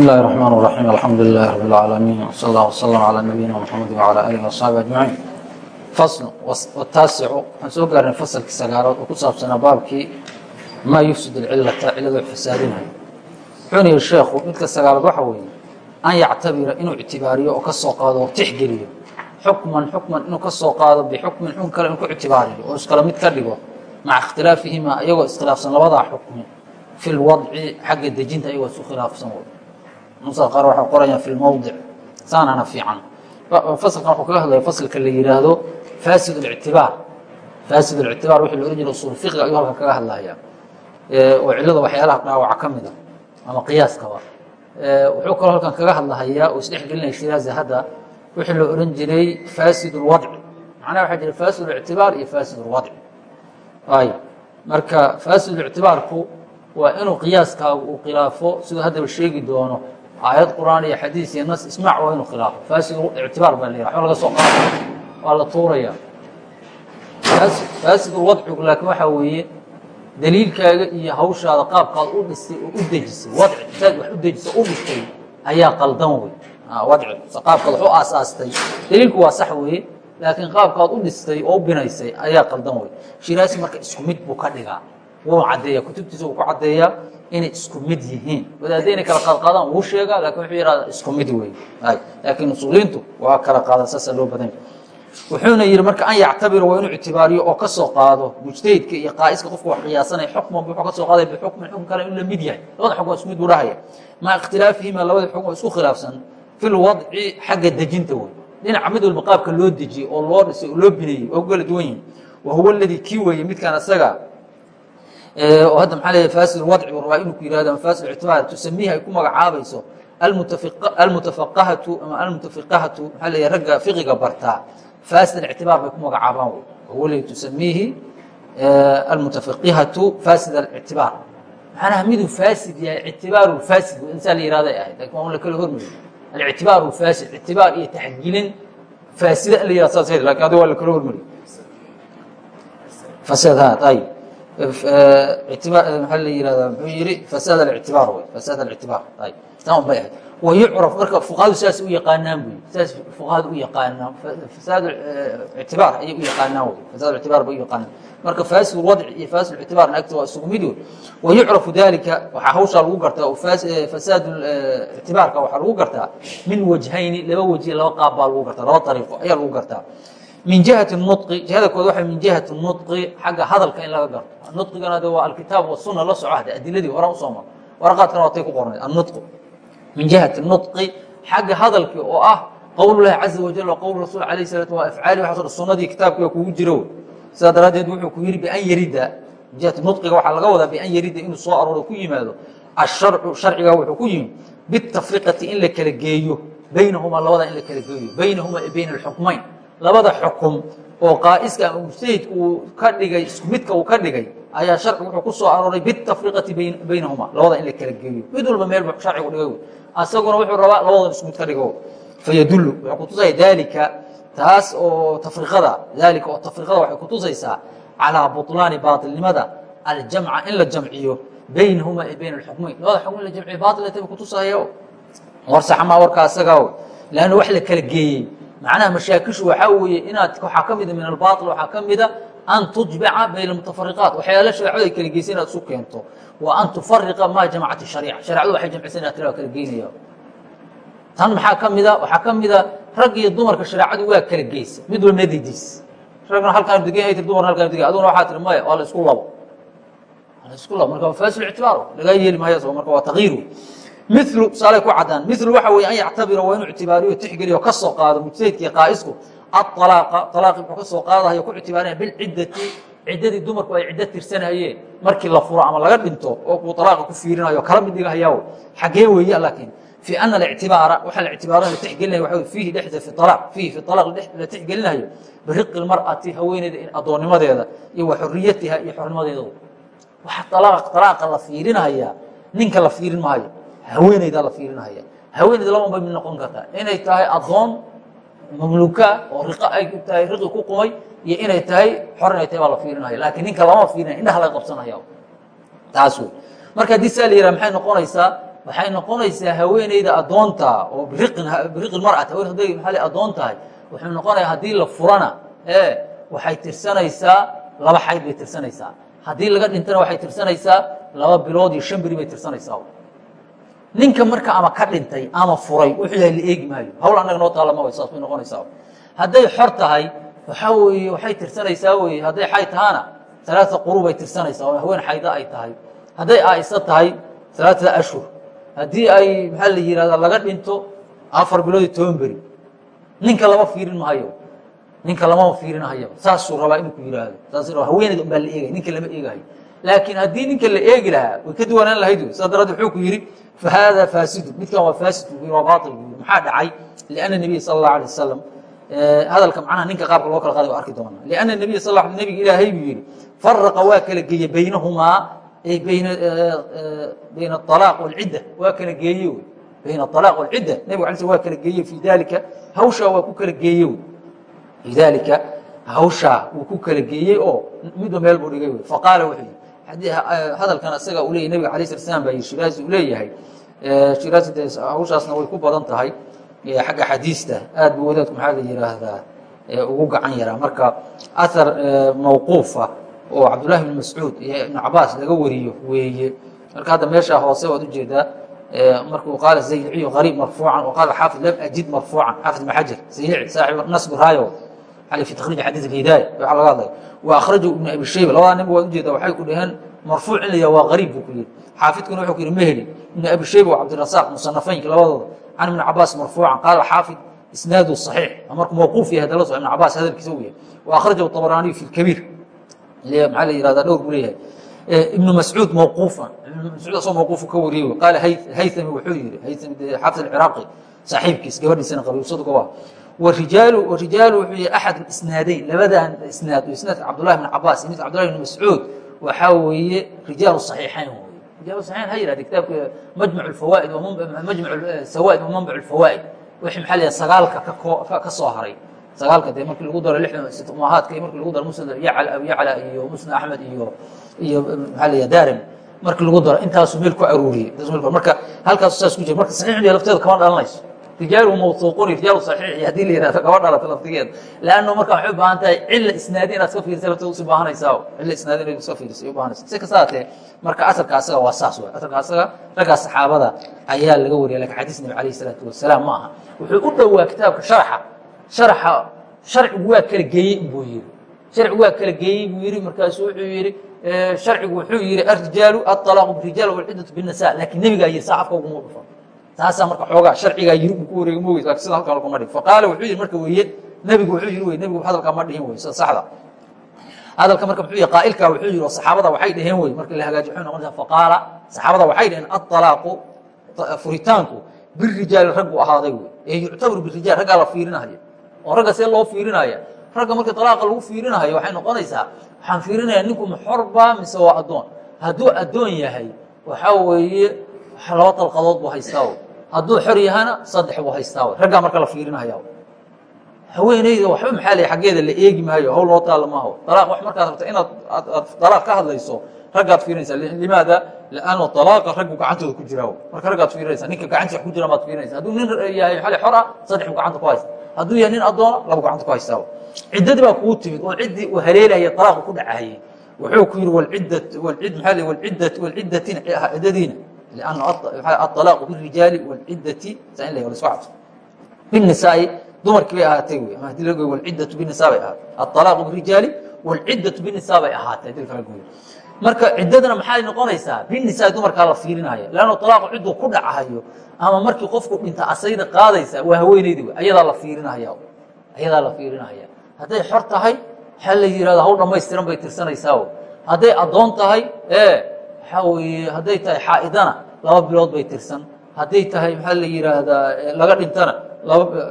بسم الله الرحمن الرحيم الحمد لله رب العالمين وصلى الله وسلم على نبينا محمد وعلى آله وصحبه أجمعين فصل والتاسع waxaan soo gaarnay fasalkii sagaalaad oo ku saabsanaa baabkii maa yufsid ilcilata ciladu fasaadinayo wuxuuna yihi sheekhu midka sagaalaad waxa weeye an yactabira inuu ictibaariyo oo ka soo qaado oo tixgeliyo xukman xukman inuu ka soo qaado bixukmin xukm kale inuu ku ictibaariyo oo iskala mid ka dhigo maca ikhtilaafihima iyagoo iskhilaafsan labadaa xukmi fi lwadci xagga dejinta iyagoo isu khilaafsan wey nusa qaar waxay qorayaan fi lmowdic saanana fiican fasalkan wuxuu kaga hadlaya fasalka la yihaahdo fasid اlictibaar fasid اlictibaar wixii la ohan jira usul fiqiga ayuu halkan kaga hadlaya oo cilada waxyaalaha dhaawaca ka mida ama qiyaaskaba wuxuu kaloo halkan kaga hadlahayaa oo isdhex gelinaya shiraaza hadda wixii la ohan jiray fasid اlwadci macnaha waxaa jira fasid اlictibaar iyo fasid اlwadci ay marka fasid اlictibaarku waa inuu qiyaaskaagu uu khilaafo siduu haddaba sheegi doono aayad qur'aan iyo xadiis iyo nas ismaac waa inuu khilaafo fasid ictibaar baa la yihah waxba laga soo qaada waa la tuuraya. Faasid wadcigu laakiin waxaa weeye daliilkaaga iyo hawshaada qaabkaad u dhistay oo u dejisay wadci saad wax u dejisay u dhistay ayaa qaldan wey wadci qaabkaad wax u aasaastay. Daliilku waa sax weeye laakiin qaabkaad u dhistay oo u binaysay ayaa qaldan wey shiraasi marka isku mid buu ka dhigaa. Wuu caddeeya kutubtiisa wuu ku caddeeyaa inay isku mid yihiin. Wadaadda inay kala qaadqaadaan wuu sheegaa laakiin wuxuu yihahda isku mid wey laakiin usuuliintu waa kala qaadan saasa loo badanya wuxuuna yihi marka an yactabira waa inuu ictibaariyo oo ka soo qaado mujtahidka iyo qaaiska qofka wax qiyaasanaya xukman wuxuu ka soo qaaday bixukmin xukm kale in la mid yahay. Labada xukm waa isku mid buu dhahaya maca ikhtilaafihima labada xukm oo isku khilaafsan. Fi lwadci xagga dejinta wey dhinaca mid walba qaabka loo dejiyey oo loo dhisay oo loo bineeyey oo kala duwan yihiin wa huwa aladii kii weeye midkaan asaga Eh, hadda maaa le fasil wadci u inuu ku yiraahdo fasil ictibaar. Tusamiihi ay ku magacaabayso almutafaqahatu ama almutafiqahatu maxaa leeya ragga fiqiga bartaa. Fasilna ictibaar bay ku magacaabaan weli tusamiihi eh, almutafaqihatu fasid alictibaar. Macnaha miduu faasid yahay ictibaaru faasid insaa la yirahday ahayd laakiin waa un la kala alictibaaru faasid ictibaar iyo taxgilin faasida la yiraahdo saas laakiin adi waa la kala hormariyo. Fasadaad ayb maxaa la yihahdaa muxuu yihi fasad ااctibaar wy fasad ااctibaar ayb tan bay ahayd wayucraf marka fuqahadu saas u yaqaanaan buy saas fuqahadu u yaqaanaan fasaad ictibaar ayay u yaqaanaan wy fasaad ictibaar bay u yaqaanaan marka faasid wadci iyo faasid ictibaarna agta waa isugu mid wey wayucrafu dalika waxaa hawshaa lagu gartaa oo fasaad ictibaarka waxaa lagu gartaa min wajhayni laba wajhi laba qaab baa lagu gartaa laba ariiqo ayaa lagu gartaa min jihati nui jihada kood waa min jihati nui xagga hadalka in laga garto nuigana de waa alkitaab wasuna la soco hade adiladii hore u soo maro waraqaadkana waatay ku qornay annuqu min jihati nudqi xagga hadalkii oo ah qowlulahi caza wajal wa qowl rasul alayh salatu wa afcaali waxaas dhan sunnadii kitaabkii waa kugu jiro sidaa daraaddeed wuxuu ku yidhi bian yarida. Min jihati nudqiga waxaa laga wadaa bian yarida inuu soo arooro ku yimaado. Asharcu sharciga wuxuu ku yimi bitafriqati in la kala geeyo baynahumaa labada in la kala geeyo baynahumaa bayna alxukmayn. Labada xukum oo qaaiska ama mujtahidka uu ka dhigay isku midka uu ka dhigay ayaa sharcigu wuxuu ku soo arooray bitafriqati baynahuma. Labada in la kala geeyo. Mid walba meel bu sharcigu dhigay asaguna wuxuu rabaa labadan isku mid ka dhigo fayadullu. Wuxuu kutusaya daalika. Taas oo tafriqada daalika oo tafriqada waxay kutusaysaa calaa buطlaani baatilnimada. Aljamca in la jamciyo. Baynahuma e bayna alxukmayn labada xukm la jamciyo baatilata kutusaya war saxmaa warkaa asaga lanna wax la kala geeyey. Macnaha mashaakishu waxaa weeye inaad waxaa ka mida min albaail waxaa ka mida an tujbica bayna mutafariqaat waxyaala shareecadu ay kala geysa inaad isu keento wa an tufariqa maa jamacat shariica sharecadu waxay jamcisa inaad tira kala geynaya tan maxaa ka mida waxaa ka mida rag iyo dumarka shareecadu waa kala geysa mid walba nadidiis ragna halkaan degan ay tir dumarna halkaan degan aduna waxaa tiri maya waa la isku labo waa la isku labo marka waa faasil ictibaar lagaa yeeli maayo marka waa tagyiir milu tusaale ku cadaan milu waxa weye an yactabira waa inuu ictibaariyo tixgeliyo ka soo qaado mujtahidkii qaa'isku aطalaaqa alaaqi wuxuu ka qaadayo ku ictibaarinaya bilciddati ciddadii dumarku ay ciddo tirsanayeen. Markii la furo ama laga dhinto oo kuu alaaqa ku fiirinayo kala mid dhigahayaa xagee weeye laakiin fi ana alictibaara waxaa la ictibaaranaya tixgelinaya waxa fiihi dhexda fi alaq fiihi fi alaq la tixgelinayo. Biriqi lmar'ati haweeneyda addoonnimadeeda iyo wa iyo xornimadeeda waxa alaaq alaaqa la fiirinaya ninka la fiirin maayo haweeneydaa la fiirinaya haweeneyda laban bay mid noqon kartaa inay tahay addoon mamluka oo riqo ay tahay riqi ku qumay iyo inay tahay xor inay tahay baa la fiirinaya laakiin ninka lama fiirinaya indhaha laga qabsanaya taas wey marka haddii saa la yihah maxay noqonaysaa? Waxay noqonaysaa haweeneyda addoonta oo biriqin mar'at haween hadday maxaa la addoon tahay wuxuu noqonayaa haddii la furana ee waxay tirsanaysaa laba xayd bay tirsanaysaa. Haddii laga dhintana waxay tirsanaysaa laba bilood iyo shan beri bay tirsanaysaa ninka marka ama ka dhintay ama furay wuxuu yahay la eegi maayo. Hawl annaga noo taalama way saas bay noqonaysaa. Hadday xor tahay waxaa weeye waxay tirsanaysaa weye hadday xayd tahaana alaaa quru bay tirsanaysaa oo haween xayda ay tahay. Hadday aisa tahay alaaata ashhur. Haddii ay maxaa la yihahda laga dhinto afar bilood iyo toban beri. Ninka lama fiirin mahayo. Ninka lamama fiirinahayo. Saasuu rabaa inuu ku yihahdo saas haweeneyda unbaa la eegaya ninka lama eegahayo laakiin haddii ninka la eegi lahaa way ka duwanaan lahayd saa daraaddeed wuxuu ku yidhi fahaada faasidu. Midkan waa faasid bu waa baail bu maxaa dhacay? Lianna nebiya sala allah alay wasalam hadalka macnaha ninka qaabka loo kala qaaday waa arki doonaa. Lianna nebiya sal l nebiga ilaahay buu yidhi faraqa waa kala geeye baynahumaa bayna bayna alaaq walcidda waa kala geeye wey. Bayna alaaq walcidda nebiga ala sl waa kala geeye fii dalika hawshaa waa ku kala geeye wey. Fii dalika hawshaa wuu ku kala geeyey oo midba meel buu dhigay wey. Faqaala wuxuu yidhi hadalkan isaga uu leyahy nebiga alay slat slam baa shiraazi uu leeyahay. Shiraazi de hawshaasna way ku badan tahay. Xagga xadiista aad bu wadaadku maxaa la yihaahdaa ugu gacan yaraa. Marka ahar mawquufa oo cabdullahi bn mascuud iyo ibn cabaas laga wariyo weeye. Marka hadda meeshaa hoose waad u jeedaa markuu qaala zayliciyu qariib marfuucan. Qaala xaafid lam ajid marfuucan. Xaafid ibn xajar zaylici saaxib fi takriij xadiis alhidaaya waa laga hadlaya wa akhrajahu ibn abi shayba. Labadaa nin waad ujeeda waxay ku dhaheen marfuuc in la yaha waa qariib buu ku yidhi. Xaafidkuna wuxuu ku yidhi meheli ibn abi shayba cabdirasaaq musanafaynka labadooda. Can ibn cabaas marfuucan. Qaala xaafid isnaadu صaxiix markuu mawquuf yahay dala so ibn cabaas hadalkiisa u yahay. Wa akhrajahu طabraniyu fi lkabiir maxaa la yihahda dhowr buu leeyahay. Ibn mascuud mawquufan. Ibn mascuud asoo mawquufu ka wariyey. Qaala haythami wuxuu yidhi haythami xaafid alciraaqi saaxiibkiis gabadhiisana qabiilsadu waa wrijaalu wrijaalu wuxuu yihi axad isnaadayn labadan isnaad oo isnaadka cabdullahi bn cabaas iyo midka cabdullahi bn mascuud waxaa weeye rijaalu صaxiixayn wey rijaalu صaxiixayn ha yihahde kitaabka majmac اfawaa'id majmac sawaa'id wa manbac اfawaa'id wixii maxaa la yihah sagaalka ka soo haray sagaalka dee markii lagu daro lixdan umahaadka iyo markii lagu daro musnad yacla abi yacla iyo musnad axmed iyo iyo maxaa la yihah darim markii lagu daro intaasuu meel ku aruuriyey marka halkaasu saas ku jira marka saxiixdiya lafteeda kama dhalanayso rijaalu mawsuuqun rijaalu saxiix haddii la yihahdo kama dhalato laftigeeda leanno marka waxay u baahan tahay cilla isnaadi inaad iska fiirisa lafteeda u sii baahanaysaa cilla isnaadi inaad iska fiirisa u baahanaysa si kasta hatee marka asalka asaga waa saas waay asalka asaga raggaa saxaabada ayaa laga wariya laakiin xadiis nabi alayh isalaatu wasalaam ma aha. Wuxuu u dhowaa kitaabka sharxa. Sharxa sharcigu waa kala geeyey buu yidhi sharcigu waa kala geeyey buu yidhi markaasu wuxuu yidhi sharcigu wuxuu yidhi arijaalu aalaaqu birijaal walciddatu binisa laakiin nebigaa yidhi saa afka uguma dhufan taasaa marka xoogaa sharcigaa yiri uu ku wareega mogeys laakiin sida halkaa laguma dhihin faqaala wuxuu yidhi marka weeye nebigu wuxuu yidhi wey nebigu hadalkaa ma dhihin wey sida saxda. Hadalka marka muxuu yihi qaa'ilkaa wuxuu yidhi oo saxaabada waxay dhaheen wey marka la hagaajiyo wuxuu noqonaysaa faqaala saxaabada waxay dhaheen aalaaqu furitaanku birijaali raggu ahaaday wey ee yuctabaru birijaal raggaa la fiirinaya oo ragga see loo fiirinaya ragga marka alaaqa lagu fiirinayo waxay noqonaysaa waxaan fiirinaya ninku maxorba mise waa addoon. Hadduu addoon yahay waxaa weeye laba dalqadood buu haystaa hadduu xor yahana saddex buu haystaa raggaa marka la fiirinaya haweeneyda waxba maxaa la xaggeeda la eegi maayo? Hawl loo taalla maaho. Alaaq wax markaad rabta inaad aad alaaq ka hadlayso raggaad fiirinaysaa. Limaada? Lianna alaaqa raggu gacantooda ku jiraa marka raggaad fiirinaysa ninka gacantiisa ku jira baad fiirinaysa hadduu nin yahay xali xor ah? Saddex buu gacanta ku haysta. Hadduu yahay nin addoona labu gacanta ku haystaa ciddadii baa kugu timid. Oo ciddii uu haleelaya alaaqu ku dhacayay. Wuxuu ku yihi walciddat walcid maxaa la walciddat walciddatin ciddadiina aalaaqu birijaali isku cabso binnisaa'i dumarkii bay ahaatay wey ama haddii laga goyo walciddatu binnisaa bay ahaatay aalaaqu birijaali walciddatu binnisaa bay ahaatay haddii kala goyo marka ciddadana maxay noqonaysaa binnisaa dumarkaa la fiirinaya leanno alaaqu cidduu ku dhacahayo ama markii qofku dhinta asayda qaadaysa waa haweeneydi wey ayadaa la fiirinaya ayadaa la fiirinaya hadday xor tahay waxaa la yihahda hawl dhamaystiran bay tirsanaysaa hadday addoon tahay waxaa hadday tahay xaa'idana laba bilood bay tirsan. Hadday tahay maxaa la yihaahdaa laga dhintana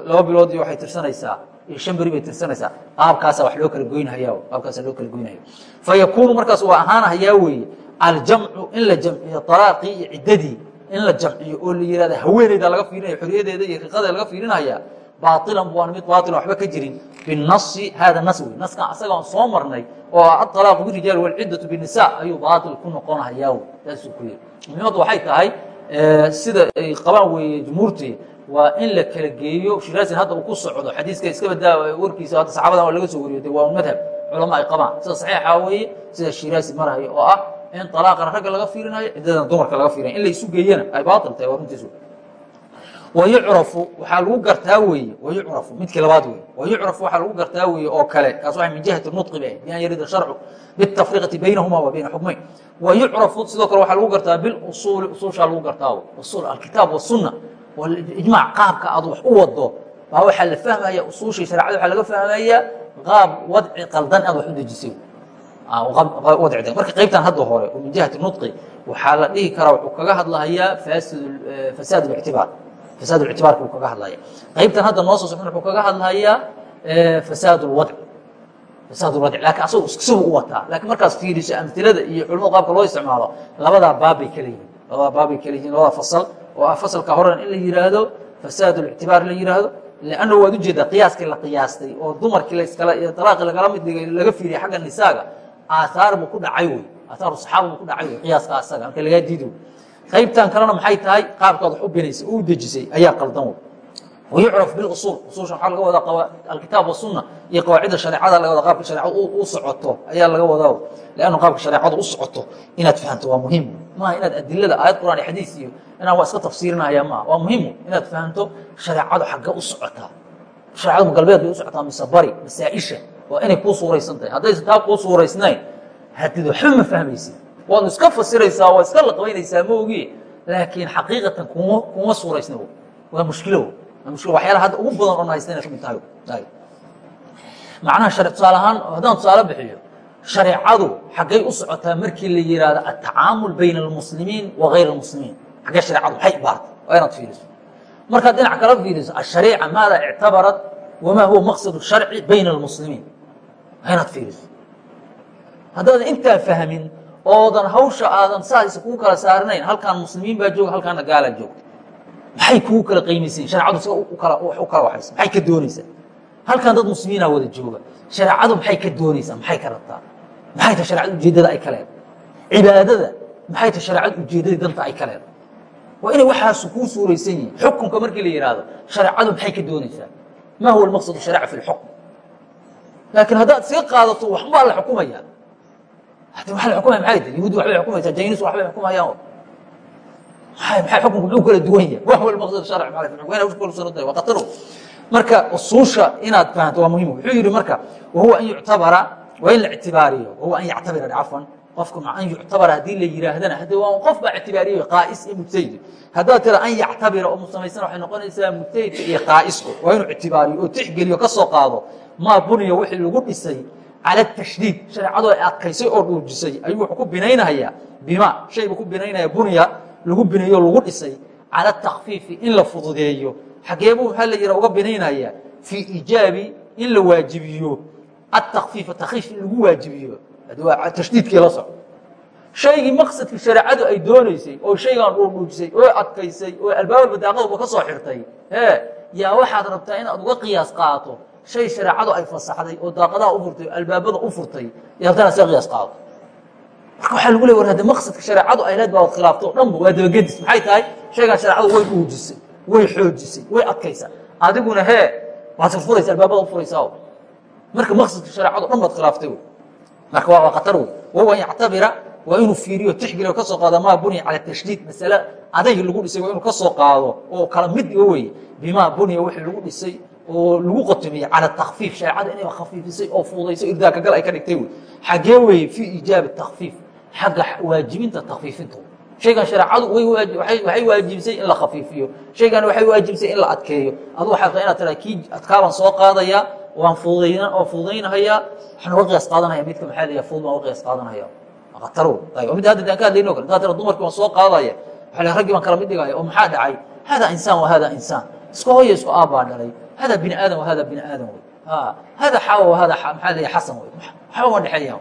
laba bilood waxay tirsanaysaa iyo shan beri bay tirsanaysaa. Qaabkaasa wax loo kala goynhaya qaabkaasa loo kala goynhaya fa markaas waa ahaanahayaa weeye aljamcu in la jamciyo alaaqii iyo ciddadii in la jamciyo oo la yihahda haweeneyda laga fiirinaya xorriyadeeda iyo riqadeeda laga fiirinaya baailan aan mid baailan waxba ka jirin binasi hada nas wey naskan asagaan soo marnay oo aalaaqu birijaal walciddatu binisa ayuu baail ku noqonahayaa wey taasuu ku yiri muhiimaddu waxay tahay sida ay qabaan weeye jumhuurtii waa in la kala geeyo shiraasin hadda uu ku socdo xadiiska iska badaa warkiisa hadda saxaabadan waa laga soo wariyo de waa un madhab culama ay qabaan sida saxiixa weeye sida shiraasi marhayo oo ah in alaaqana ragga laga fiirinayo ciddadana dumarka laga fiirinayo in la isu geeyana ay baatil tahay waa runtiisu wayucrafu waxaa lagu gartaa weeye wayucrafu midkii labaad weye wayucrafu waxaa lagu gartaa weeye oo kale kaas waa min jihati nudqi ba bian yarida sharcu bitafriqati baynahuma wa bayna xukmayn wayucrafu sidoo kale waxaa lagu gartaa bilusuuli usuushaa lagu gartaa usuul alkitaab wasunna ijmaac qaabka aad wax u wado baa waxaa la fahmaya usuushii shareecada waxaa laga fahmayaa qaab wadci qaldan aad wax u dejisay marka qaybtan hadda hore oo min jihati nudqi waxaa la dhihi karaa wuxuu kaga hadlahayaa fasaad اlictibaar fasaad اlictibaarka uu kaga hadlaya qaybtan hadda noo soo socon wuxuu kaga hadlayaa fasaad اlwadc fasaad اlwadc lakin asagu sibu u wataa lakin markaas fiiriso amtilada iyo culimada qaabka loo isticmaalo labadaa baabbay kala yihiin labadaa baabbay kala yihiin labada fasal oo ah fasalka horen in la yihaahdo fasaad اlictibaar la yihaahdo lanna waad ujeedaa qiyaaskii la qiyaastay oo dumarkii laskala iyo alaaqii lagala mid dhigay laga fiiriyay xagga nisaaga aaaar buu ku dhacay wey aaaru saxaaba buu ku dhacay wey qiyaaska asaga marka lagaa diidi wey qaybtan kalena maxay tahay? qaabkaad wax u dejisay ayaa qaldan wayucraf bilusuul usuusha waxaa laga wadaa alkitaab wasunna iyo qawaacidda shareecada laga wada qaabka shareecada u socoto ayaa laga wadaa lannu qaabka shareecada u socoto inaad fahamto waa muhiim. Maaha inaad adilada aayad quraan iyo xadiis iyo inaan waa iska tafsiirinaya maaha. Waa muhiim inaad fahamto shareecadu xagga u socotaa shareecadu ma galbeed bay u socotaa mise bari masaaisha waa inay kuu suuraysan tahay haddaysan taa kuu suuraysnayn hadid waxba ma fahmaysid waadnu iska fasiraysaa waa iska laqbaynaysaa ma ogi. Laakiin xaqiiqatan kuma kuma suuraysna waa waa mushkilo. Waxyaalaha hadda ugu badan oo na haystayna ka mid tahay macnaha shar tusaale ahaan haddaan tusaale bixiyo shareecadu xaggay u socotaa markii la yidhaahdo atacaamul bayna almuslimiin wa gayr almuslimiin xaggee shareecadu maxay baartay waa inaad fiiriso. Markaad dhinac kala fiiriso ashariica maada ictabarat wamaa huwa maqsad sharci bayna almuslimiin waa inaad fiiriso. Haddaadan intaa fahmin oodan hawsha aadan saas kuu kala saaranayn halkaan muslimiin baa jooga halkaana gaalaa joogta maxay kugu kala qiimaysayin shareecadu si u kala waxaysa. Maxay ka doonaysaa halkan dad muslimiina wada jooga. Shareecadu maxay ka doonaysaa maxay ka rabtaa? Maxay ta shareecada ujeeddada ay ka leedahay cibaadada maxay ta shareecada ujeeddadii danta ay ka leedahay waa inay waxaasu kuu suuraysan yihiin xukunka markii la yidhaahdo shareecadu maxay ka doonaysaa? Ma huwa almaqsad sharica fi lxukm laakiin haddaad sii qaadato waxbaa la xukumaya hadi waa la xukumaya maxay tahay yahuudi waxbay xukumaysaa jaynis waxbay xukumayaan maxay xukunku muxuu kala duwan yahay wa huwa almaqsad sharci maa fi lxukm ina kala surantahay waa qataro marka usuusha inaad fahanto waa muhiim wuxuu yidhi marka wahuwa an yuctabara waa in la ictibaariyo wahuwa an yactabira cafwan qofka an yuctabara haddii la yihaahdana hade waa qof baa ictibaariyo qaa'is iyo mujtahid haddaad tira an yactabira oo musamaysan waxay noqonaysaa mujtahidka iyo qaa'isku waa inuu ictibaariyo oo tixgeliyo ka soo qaado maa buniya wixii lagu dhisay cala tashdiid shareecadu ay adkaysay oo dhuujisay ayuu wuxuu ku binaynayaa bima shaybu ku binaynaya buniya lagu bineeyo lagu dhisay cala takfiifi in la fududeeyo xageebuu maxaa la yihaa uga binaynaya fii iijaabi in la waajibiyo atakfiifa takfiif in lagu waajibiyo tashdiidkii la soco shaygii maqsadkii shareecadu ay doonaysay oo shaygan dhuudhuujisay oo adkaysay oo albaabal badaaqaduba ka soo xirtay yaa waxaad rabtaa inaad uga qiyaas qaato shay shareecadu ay fasaxday oo daaqadaha u furtay oo albaabada u furtay inaad iska qiyaas qaato marka waxaa lagu le war hadde maqsadka shareecadu ay leed baa wad khilaafto o dhanba waa dabagedis maxay tahay? Shaygan shareecadu way dhuujisay way xoojisay way adkaysaa adiguna hee waad furfuraysa albaabada u furaysaa marka maqsadka shareecado dhan baad khilaaftay marka waa khatar wey wahuwa an yactabira waa inuu fiiriyo tixgeliyo ka soo qaado maa buniya cala tashdiid masale adayg lagu dhisay waa inuu ka soo qaado oo kala mid dhigo weye bimaa buniya wixii lagu dhisay oo lagu qotomiyey cala takfiif shareecada inay khafiifisay oo fuudayso irdaaka gal ay ka dhigtay wey xagee weye fii iijaabi takfiif xagga waajibinta takfiifinta shaygan shareecadu waxay waajibisay in la khafiifiyo. Shaygan waxay waajibisay in la adkeeyo. Adu waxaa taa inaad tiraa kii adkaabaan soo qaadaya waan fududayn oo fududaynahayaa waxaan uga qiyaas qaadanaya midka maxaa la fudud baan uga qiyaas qaadanaya khataro ayb mid hadda aan ka hadlayno kale intaa tira dumarkii waan soo qaadaya. Waxaa la raggii baan kala mid dhigaya oo maxaa dhacay? Hada insaan wa hada insaan. Isku hooya isku aabbaa dhalay hada bini aadam wa hada bini aadam wey hada xaawa wa hada maxaa la xasan wey waxba ma dhexeeya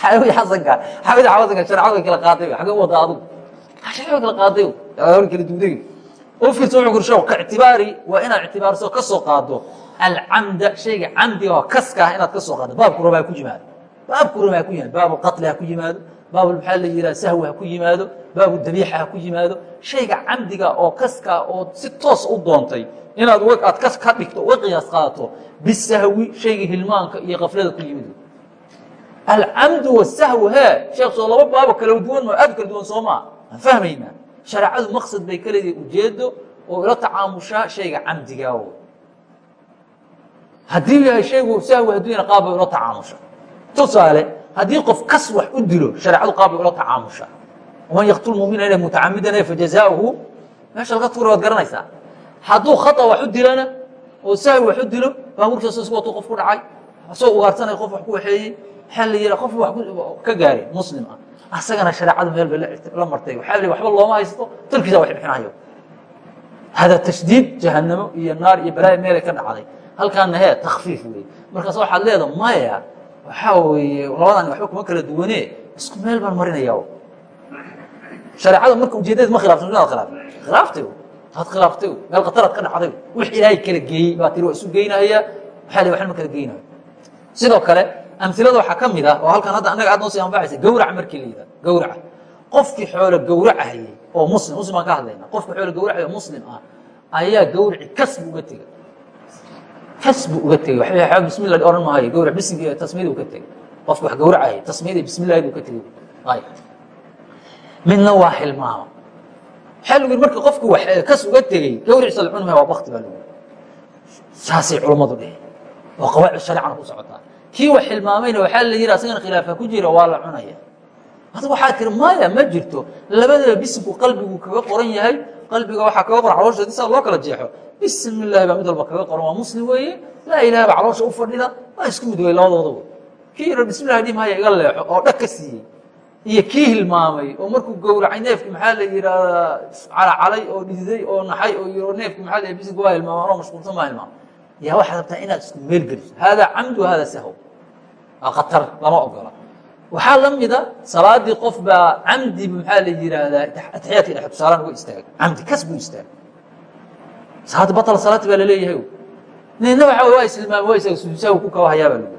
xaawi xasanka xaawida xasanka sharcada way kala qaaday xagee u wada adigu sharcada way kala qaaday hawla kala duuday oo fiirso wuxuu kurshaa ka ictibaari waa inaad ictibaariso ka soo qaado alcamda shayga camdiga oo kaska ah inaad ka soo qaado baabku rabaa ku yimaado baabku rabaa ku yimaado baabu qatli ha ku yimaado baab maxaa la yidhaha sahwi ha ku yimaado baabu dabiixa ha ku yimaado shayga camdiga oo kaskaa oo si toos u doontay inaad aad ka dhigto uga qiyaas qaadato bisahwi shayga hilmaanka iyo kaflada ku yimid. Alcamdu wasahwu he sheekh soo laba baabo kala duwan ma aad kala duwan soo maa aan fahmaynaa shareecadu maqsad bay ka leedahay ujeedo oo ila tacaamushaa shayga camdigaa haddii yahay shaygu sahwi hadduu yana qaab bay ula tacaamusha tusaale haddii qof kas wax u dilo shareecadu qaab bay ula tacaamusha waman yaktul mumina ina mutacamidan fajazaauhu meesha laga tuura waad garanaysaa. Hadduu khata wax u dilana oo sahwi wax u dilo baabuurkiisa isku watuu qof ku dhacay. Asagoo ugaarsanaya qof wax ku waxeeyey maxaa la yihaa qof wax ka gaaray muslim ah. Asagana shareecadu meel bay la martay. Waxaa li waxba looma haysto talkiisa wax bixinayo hada tashdiid jahanamo iyo naar iyo balaaya meelay ka dhacday. Halkaana hee takfiif wey markaas waxaad leeda maya waxaa weeye labadan waxba kuma kala duwane isku meel baan marinaya shareecada marka ujeedadeed ma khilafsan inaad khilaafin khilaaftay waad khilaaftay meel khataraad ka dhacday wix ilaahay kala geeyey baa tiri waa isu geynahaya. Waxaa li waxna ma kala geynayo. Sidoo kale amilada waxaa ka mid ah oo halkan hadda annaga aad noo sii anfacaysa gawrac markii la yidhahdo gawraca qofkii xoolo gawracahayey oo muslim muslim baan ka hadlayna qofkii xoolo gawracay oo muslim ah ayaa gawrici kasbi uga tegay kasbi uga tegey waxba bismillah ohan maayo gawrac bismi tasmiyada uga tegey qofki wax gawracahayay tasmiyada bismillahi buu ka tegey midna waa hilmaama waxaa lagu yidhi marka qofki wax kas uga tegey gawriciisa la cuni maya waa bakti baa lagu yidhi. Saasay culammadu dhihi oo qawaacid shareecana ku socotaa. Kii wax hilmaamayna waxaa la yidhi asagana khilaafa ku jira waa la cunaya. Adigu waxaa tiri maya ma jirto. Labadaba bisimku qalbigu kaga qoran yahay. Qalbiga waxaa kaga qoran caloosha saa loo kala jeexo bismi illaahi baa mid walba kaga qoran. Waa muslim weeye. Laa ilaha baa caloosha u fadhida waa isku mid wey labadooda kii yidha bismillahi dhim haya iga leexo oo dhag ka siiyey iyo kii hilmaamay oo markuu gowracay neefki maxaa la yidhaahdaa calacalay oo dhididay oo naxay oo yiro neefki maxaa la bisinka waa hilmaama anoo mashquulsan baa hilmaama yaa waxaad rabtaa inaad isku meel geliso. Haadaa camdu haadaa sahw waa khatar lama ogola. Waxaa la mida salaadii qof baa camdi maxaa la yidhaahdaa atixiyaadka dhexe tusaalaan uga istaagay camdi kas buu istaagay salaadda batal salaati baa la leeyahay nina waxa waa isilmaamay waa isaga sujuusaha ku kaba hayaa baa lagu.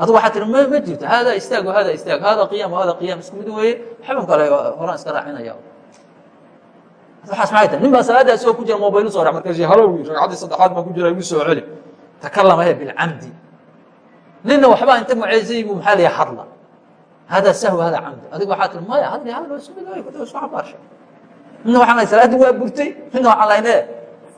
Adigu waxaa tiri ma ma jirto. Haadaa istaag haadaa istaag. Haadaa qiyaam haadaa qiyaam. Isku mid weeye xabin kale horaan iska raacinaya waxaas maxay tahay? Nin baa salaadda isagoo ku jira mobaylu soo dhac markaas halowgii ragcaddii saddexaad baa ku jira igu soo celi. Takalama he bilcamdi ninna waxbaa inta muceysay buu maxaa la yaha hadla. Hada sahw hada camd adigu waxaa tii maya hadli hadal isku mid way isku xambaarsha midna waxaan lahay salaaddi waa burtay. Midna waxaan lahayne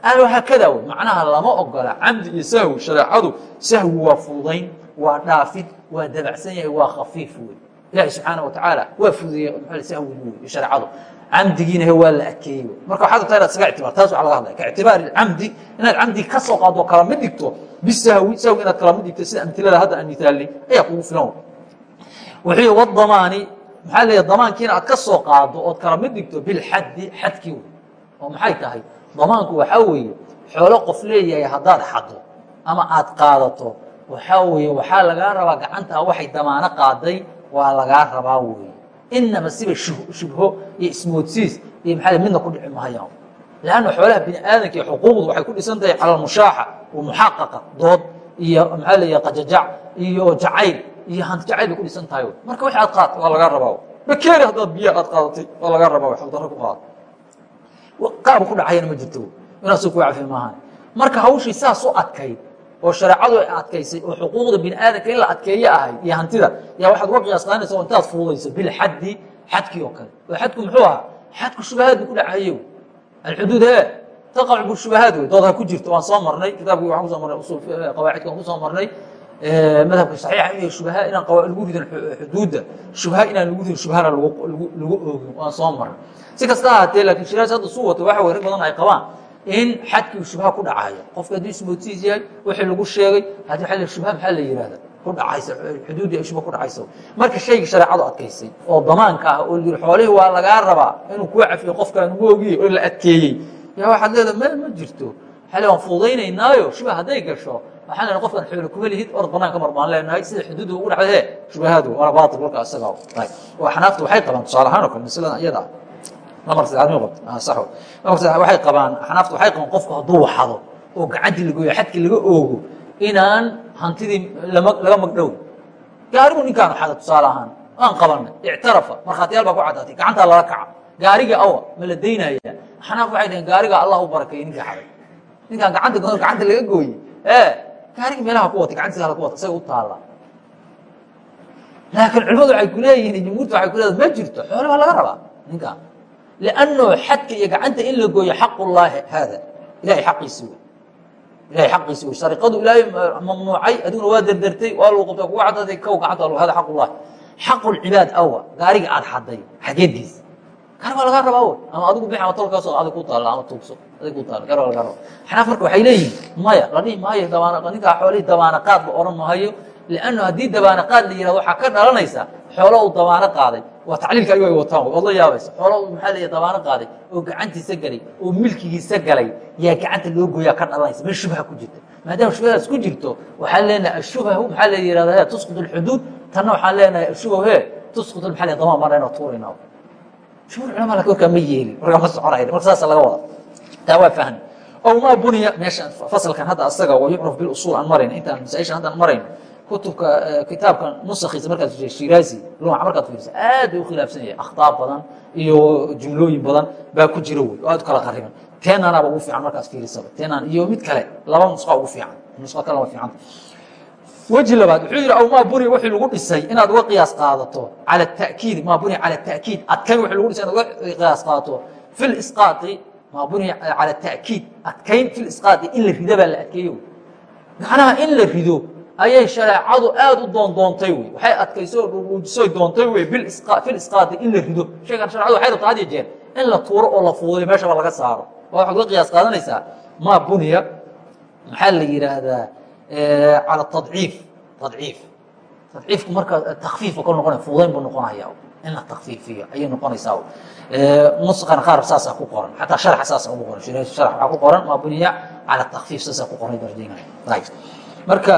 haakada wey macnaha lama ogola. Camdi iyo sahwi shareecadu sahwi waa fududayn waa dhaafid waa dabacsan yahay waa khafiif wey ilaahi subxaana watacaala waa fududeeye maa sahwigu wey shareecadu camdigiina waa la adkeeyey marka waxaad rabtaa inaad isaga ictibaar taas waa laga hadlaya. Ka ictibaari camdi inaad camdi ka soo qaado kala mid dhigto bisahwi sahwi inaad kala mid dhigto sida amtilada hadda aan mitaalnay ayaa kugu filan wuxuu wadamaani maxaa leeyahay damaankiina aad ka soo qaado ood kala mid dhigto bilxaddi xadkii wey oo maxay tahay damaanku waxaa weeye xoolo qof leeyahay haddaad xaddo ama aad qaadato waxaa weeye waxaa lagaa rabaa gacantaa waxay damaano qaaday waa lagaa rabaa weeye. Inaba siba shubho iyo ismoodsiis iyo maxaa midna ku dhici mahayaan lanna xoolaha bini aadamka iyo xuquuqdu waxay ku dhisan tahay cala almushaaxa wa muxaqaqa dood iyo maxaa leeyahay qajajac iyo jacayl iyo hanti jacayl bay ku dhisan tahay. Marka wixii aad qaatay waa lagaa rabaa. Bakeeri haddaad biya aad qaadatay waa lagaa rabaa xaqdarro ku qaada qaab ku dhacayana ma jirto. Inaasuu ku cafi maahan marka hawshii saas u adkayd oo shareecadu ay adkaysay oo xuquuqda bini aadamka in la adkeeyo ahayd iyo hantida yaa waxaad uga qiyaas qaanaysa oo intaad fududayso bilxaddi xadkii oo kale. Oo xadku muxuu ahaa? Xadku shubahaad buu ku dhacayo alxuduud e taqac bishubahaad wey dood ha ku jirto waan soo marnay kitaabkii waxaan ku soo marnay usul qawaacidka waan ku soo marnay madhabka saxiixa inay shubha inaan lagu ridin xuduudda shubha inaan lagu ridin shubhana lagu oogin waan soo marnay si kasta ahaatee laakiin shiraas hadda suu wato waxa wey rag badan ay qabaan in xadkii shubha ku dhacayo qofka hadduu ismoodsiis yahay wixii lagu sheegay haddii waa shubha maxaa la yihahda ku dhacaysa xuduuddii ay shubha ku dhacaysa marka shaygii shareecadu adkaysay oo damaanka ah oo yiri xoolihii waa lagaa rabaa inuu kuu cafiyo qofkaan ugu ogiye oo la adkeeyey. Yaa waxaad leedaha me ma jirto. Xale waan fududaynaynaayo shubha hadday gasho waxaan leena qofkan xoolo kuma lihid orod banaanka mar baan leenahay sida xuduudda ugu dhacday he shubahaadu waana baatil warka isaga oo xanaafta waxay qabaan tusaale ahaan oo kale masalada iyada. Namar saddexaad mi qabto sax namar saddexaad waxay qabaan xanaafta waxay qabaan qofku hadduu waxado oo gacantii la gooyo xadkii laga oogo inaan hantidii lama laga magdhow. Gaarigu ninkaan waxada tusaale ahaan. Waan qabanay ictarafa. Markhaatiyaal baa ku caddaatay gacantaa lala kaca. Gaariga awa ma la daynaya xanaaf waxay dhaheen gaariga allah u barakeeye ninka xaday. Ninkaan gacanta gacanta laga gooye gaarigi meelaha ku watay gacantiisa hala ku wata isaga u taalla. Laakiin culimadu waxay ku leeyihiin jumhuurta waxay ku leedahay ma jirto xoole baa laga rabaa ninkaan liannahu xadka iyo gacanta in la gooyo xaqullaahi haada ilahay xaqiisi wey ilahay xaqiisi wey sariqadu ilaahay mamnuucay adiguna waa derdertay waa lagu qabta kuga cadaaday kow gacanta hada xaqullahi xaqulcibaad awa gaariga aad xaday xageediisa gaari baa lagaa rabaa ama adigu bix ama tolkaas adig ku taalla ama tuugso adig ku taalla gaari baa lagaa rabaa xanaaf marka waxay leeyihiin maya la dhihi maayo dabaana ninkaa xoolihii dabaana qaadba odhan mahayo lannu haddii dabaana qaad la yihahdo waxaa ka dhalanaysa xoolo uu dabaano qaaday. Waa tacliilka ayago ay wataan waad la yaabaysa xoolo maxaa la dabaano qaaday oo gacantiisa galay oo milkigiisa galay yaa gacanta loo gooyaa ka dhalanaysa. Meel shubha ku jirta. Maadaama shubhadaas ku jirto waxaan leenahay ashubhahu maxaa la yihahda he tusqut alxuduud tanna waxaan leenahay ashubhahu he tusqut maxaa la damaan marayno tuurayna jumhur culama laakin warkaa ma yeelin warkaa ma soconaya marka saasa laga wada taa waa fahmi ow maa buniya meesha fasalkan hadda asaga wa yucraf bilusuul aan marayno intaan masaa-ishan haddaan marayno kutubka kitaabka nusakiisa markaad shiraazi luuca markaad fiiriso aad bay u khilaafsan yahay akhtaa badan iyo jumlooyin badan baa ku jira wey oo aad u kala qariban teenanaaba ugu fiican markaad fiirisaba teenan iyo mid kale laba nusqa ugu fiican nusqa kale waa fiicanta weji labaad wuxuu yidhi aw maa buni wixii lagu dhisay inaad uga qiyaas qaadato? Cala takiidi maa buni cala takiid. Adkayn wixii lagu dhisay inaad uga qiyaas qaadato? Fi lisqaati maa buni cala takiid. Adkayn fi lisqaati in la rido baa la adkeeyo. Macnaha in la rido ayay shareecadu aad u doondoontay wey. Waxay adkayso dhuudhuujisoy doontay wey fil isqaadi in la rido. Shaygan sharecadu waxay rabtaa had iyo jeer in la tuuro oo la fuudayo meeshaba laga saaro. Waa waxaad uga qiyaas qaadanaysaa? Maa buniya maxaa la yidhaahdaa cala tadciif tadciif tadciifku marka takfiifa ka noqonaya fuudayn buu noqonaya in la takfiifiyo ayay noqonaysaa nusqan qaar saasaa ku qoran xataa sharxa saasaa ugu qoran sharax waxaa ku qoran maa buniya cala takfiif saasaa ku qoran darjayna ayib marka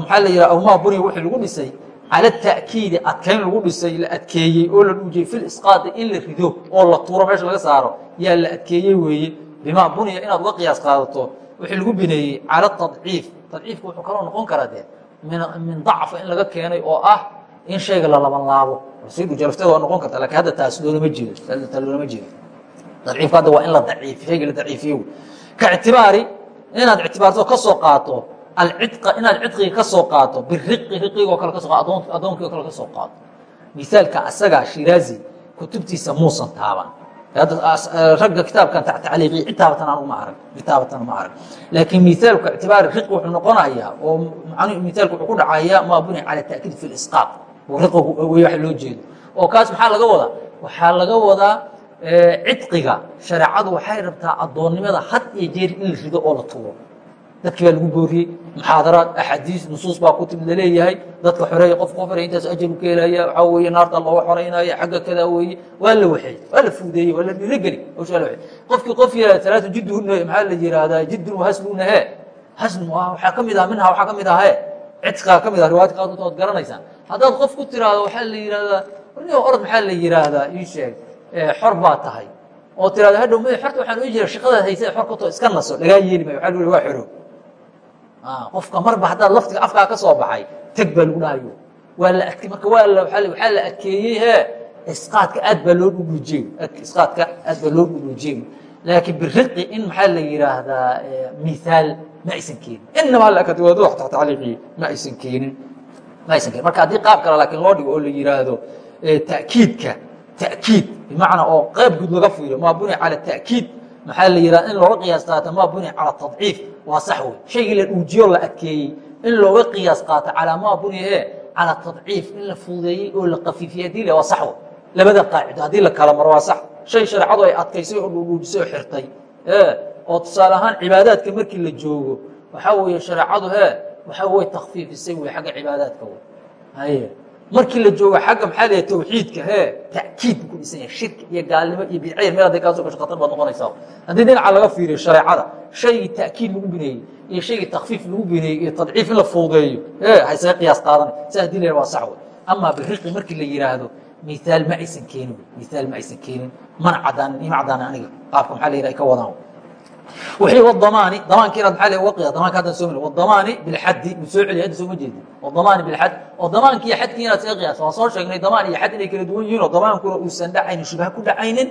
maxaa la yidhaha awmaa buniya wixii lagu dhisay cala ta'kiidi adkayn lagu dhisay la adkeeyey oo la dhuujiyey fil isqaadi in la rido oo la tuuro meesha laga saaro yaa la adkeeyey weeye bimaa buniya inaad uga qiyaas qaadato wixii lagu bineeyey cala tadciif. Tadciifka wuxuu kaloo noqon karaa dee min dacfa in laga keenay oo ah in shayga la laban laabo jarafteeda waa noqon karta laakiin hadda taas loolama jeedo taa loolama jeedo tadciifka hadda waa in la daciif shayga la daciifiyo ka ictibaari inaad ictibaarto ka qaato alcidqa inaad cidqiga ka qaato biriqi riqigoo kale ka soo qaado addoonkii o kale ka qaato. Misaalka asagaa shiraazi kutubtiisa muusan taaban ragga kitaabkan tacliiqiy cid taabatan aan uma arag cid taabatan uma arag laakiin misaalka ictibaari riqi wuxuu noqonayaa oo misaalku wuxuu ku dhacayaa maa buni cala ta'kiid fi lisqaaq riqigu wax loo jeedo oo kaas maxaa laga wadaa waxaa laga wadaa cidqiga shareecadu waxay rabtaa addoonnimada had iyo jeer in la rido oo la tuuro dadkii baa lagu booriyey muxaadaraad axaadiis nusuus baa ku timid la leeyahay dadka xoreeya qof qof intaas ajar u ka helaya waxaa weeye naarta looga xoreynaya xagga kadaa weeye. Waa la waxeey waa la fuudeeyey waa la dhirogeli hawshaa la waxeey qofkii qof yihahda talaatu jidduna maxaa la yihahdaa jiddun wahasluna he. Haslun waxaa ka mid ah minha waxaa ka mid ah he. Cidqaa ka mid ah riwaayadka qaarkood ood garanaysaan. Haddaad qof ku tiraahdo waxaa la yihahdaa warniga orod maxaa la yihahdaa ii sheeg xor baa tahay. Oo tirahdo hadhow mada xorta waxaan u jira shaqadaad haysa xor katoo iska naso lagaa yeeli mayo waa lu waa xoro qofka marba haddaad laftiga afkaa ka soo baxay teg baa lagu dhahayo waa la adke marka waa waxaa la adkeeyey he. Isqaadka aad baa loo dhudhuujiyey isqaadka aad baa loo dhudhuujiyey laakiin biriqi in maxaa la yidhaahdaa mihaal ma aysan keenin. Inamaa lakatiwaado wax tacliiqiye ma aysan keenin. Ma aysan keenin. Marka haddii qaab kale laakiin loo dhigo oo la yidhaahdo ta'kiidka ta'kiid bimacnaa oo qayb guud laga fiiriyo maa buni cala ta'kiid. Maxaa la yihahda in looga qiyaas qaato maa buni cala tadciif waa sax wey shaygii la dhuujiyo la adkeeyey. In looga qiyaas qaato calaa maa buni e cala tadciif in la fuudeeyey oo la kafiifiyey haddii le waa sax wey labada qaacido haddii la kala maro waa sax. Shay shareecadu ay adkaysay oo dhuudhuujisay oo xirtay. Oo tusaale ahaan cibaadaadka markii la joogo waxaa weeye shareecadu he waxaa way takfiifisay wey xagga cibaadaadka wey markii la joogo xagga maxaa la tawxiidka he ta'kiid buu ku dhisan yahay shirki iyo gaalnimo iyo bidcayr meel hadday kaa soo gasho khatar baad noqonaysaa. Haddii dhinaca laga fiiriyo shareecada shaygii ta'kiid lagu bineeyey iyo shaygii takfiif lagu bineeyey iyo tadciif in la fuudeeyo e haysaga qiyaas qaadanay si haddii la waa sax wey amaa biriqi markii la yidhaahdo miaal ma aysan keenin miaal ma aysan keenin mana cadaanin ima cadaanin aniga. Qaabka maxaa la yidhaha ay ka wadaan wixii wadamaani damaanki inaad maxaa uga qiyaas damaanka haddan soo mari wadamaani bilxaddi buu soo celiya hadda soo ma jeedi wadamaani bilxad oo damaanki iyo xadkii inaad iska qiyaas waan soo sheegnay damaan iyo xad inay kala duwan yihiin oo damaankuna uusan dhacaynin shubha ku dhacaynin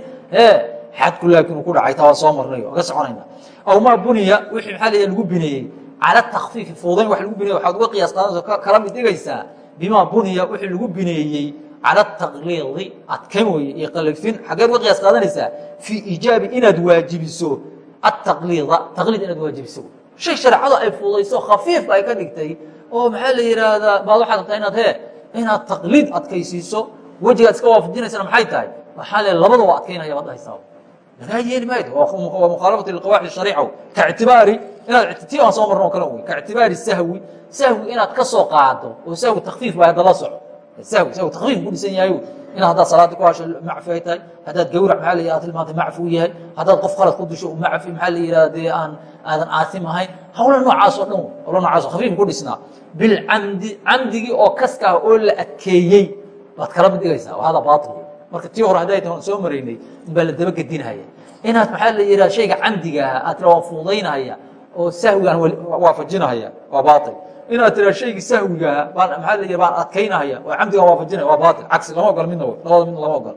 xadku laakiin uu ku dhacay taa waa soo marnay oo ga soconayna aw maa buniya wixii maxaa la lagu bineeyey cala takfiifi fuudayn wax lagu bineeyey waxaad uga qiyaas qaadanaysa kala mid dhigaysaa bimaa buniya wixii lagu bineeyey cala taqliidi adkayn weye iyo qalifin xaggeed uga qiyaas qaadanaysaa fii iijaabi inaad waajibiso ataqliida taqliid inaad waajibiso shay shareecadu ay fududayso khafiifka ay ka dhigtay oo maxaa la yidhaahdaa baad waxaad rabtaa inaad he inaad taqliid adkaysiiso wejigaad iska waafajinaysana maxay tahay waxaa le labada adkaynaya baad dhahaysaa lagaa maayo waa mukhaalafatu liqawaacid shariica ka inaad ti aan soo marno kale wey ka sahwi sahwi inaad ka soo qaado oo sahwi takfiif baa hadda la soco sahwi sahwi takfiif ku dhisan yahay inaad haddaad salaada ku hasho macfi ay tahay haddaad gawrac maxaa la tilmaantay macfi u yahay haddaad qof khalad ku disho macfi maxaa la yihahda dee aan aadan aatim ahayn hawla noocaas oo dhan hawla noocaas oo khafiif ku dhisnaa bilcamdi camdigii oo kaska ah oo la adkeeyey baad kala mid dhigaysaa hada baatil marka tii hore hadday tahan soo maraynay inbaa la daba gedinahaya inaad maxaa la yidhaha shayga camdiga aha aad tira waan fuudaynahaya oo sahwigaan waafajinahaya waa baatil inaad tira shaygii sahwigaha baan maxaa la yidhaha baan adkaynahaya. Oo camdigaan waafajinaya waa baatil. Cagsi lama ogola midna labada midna lama ogola.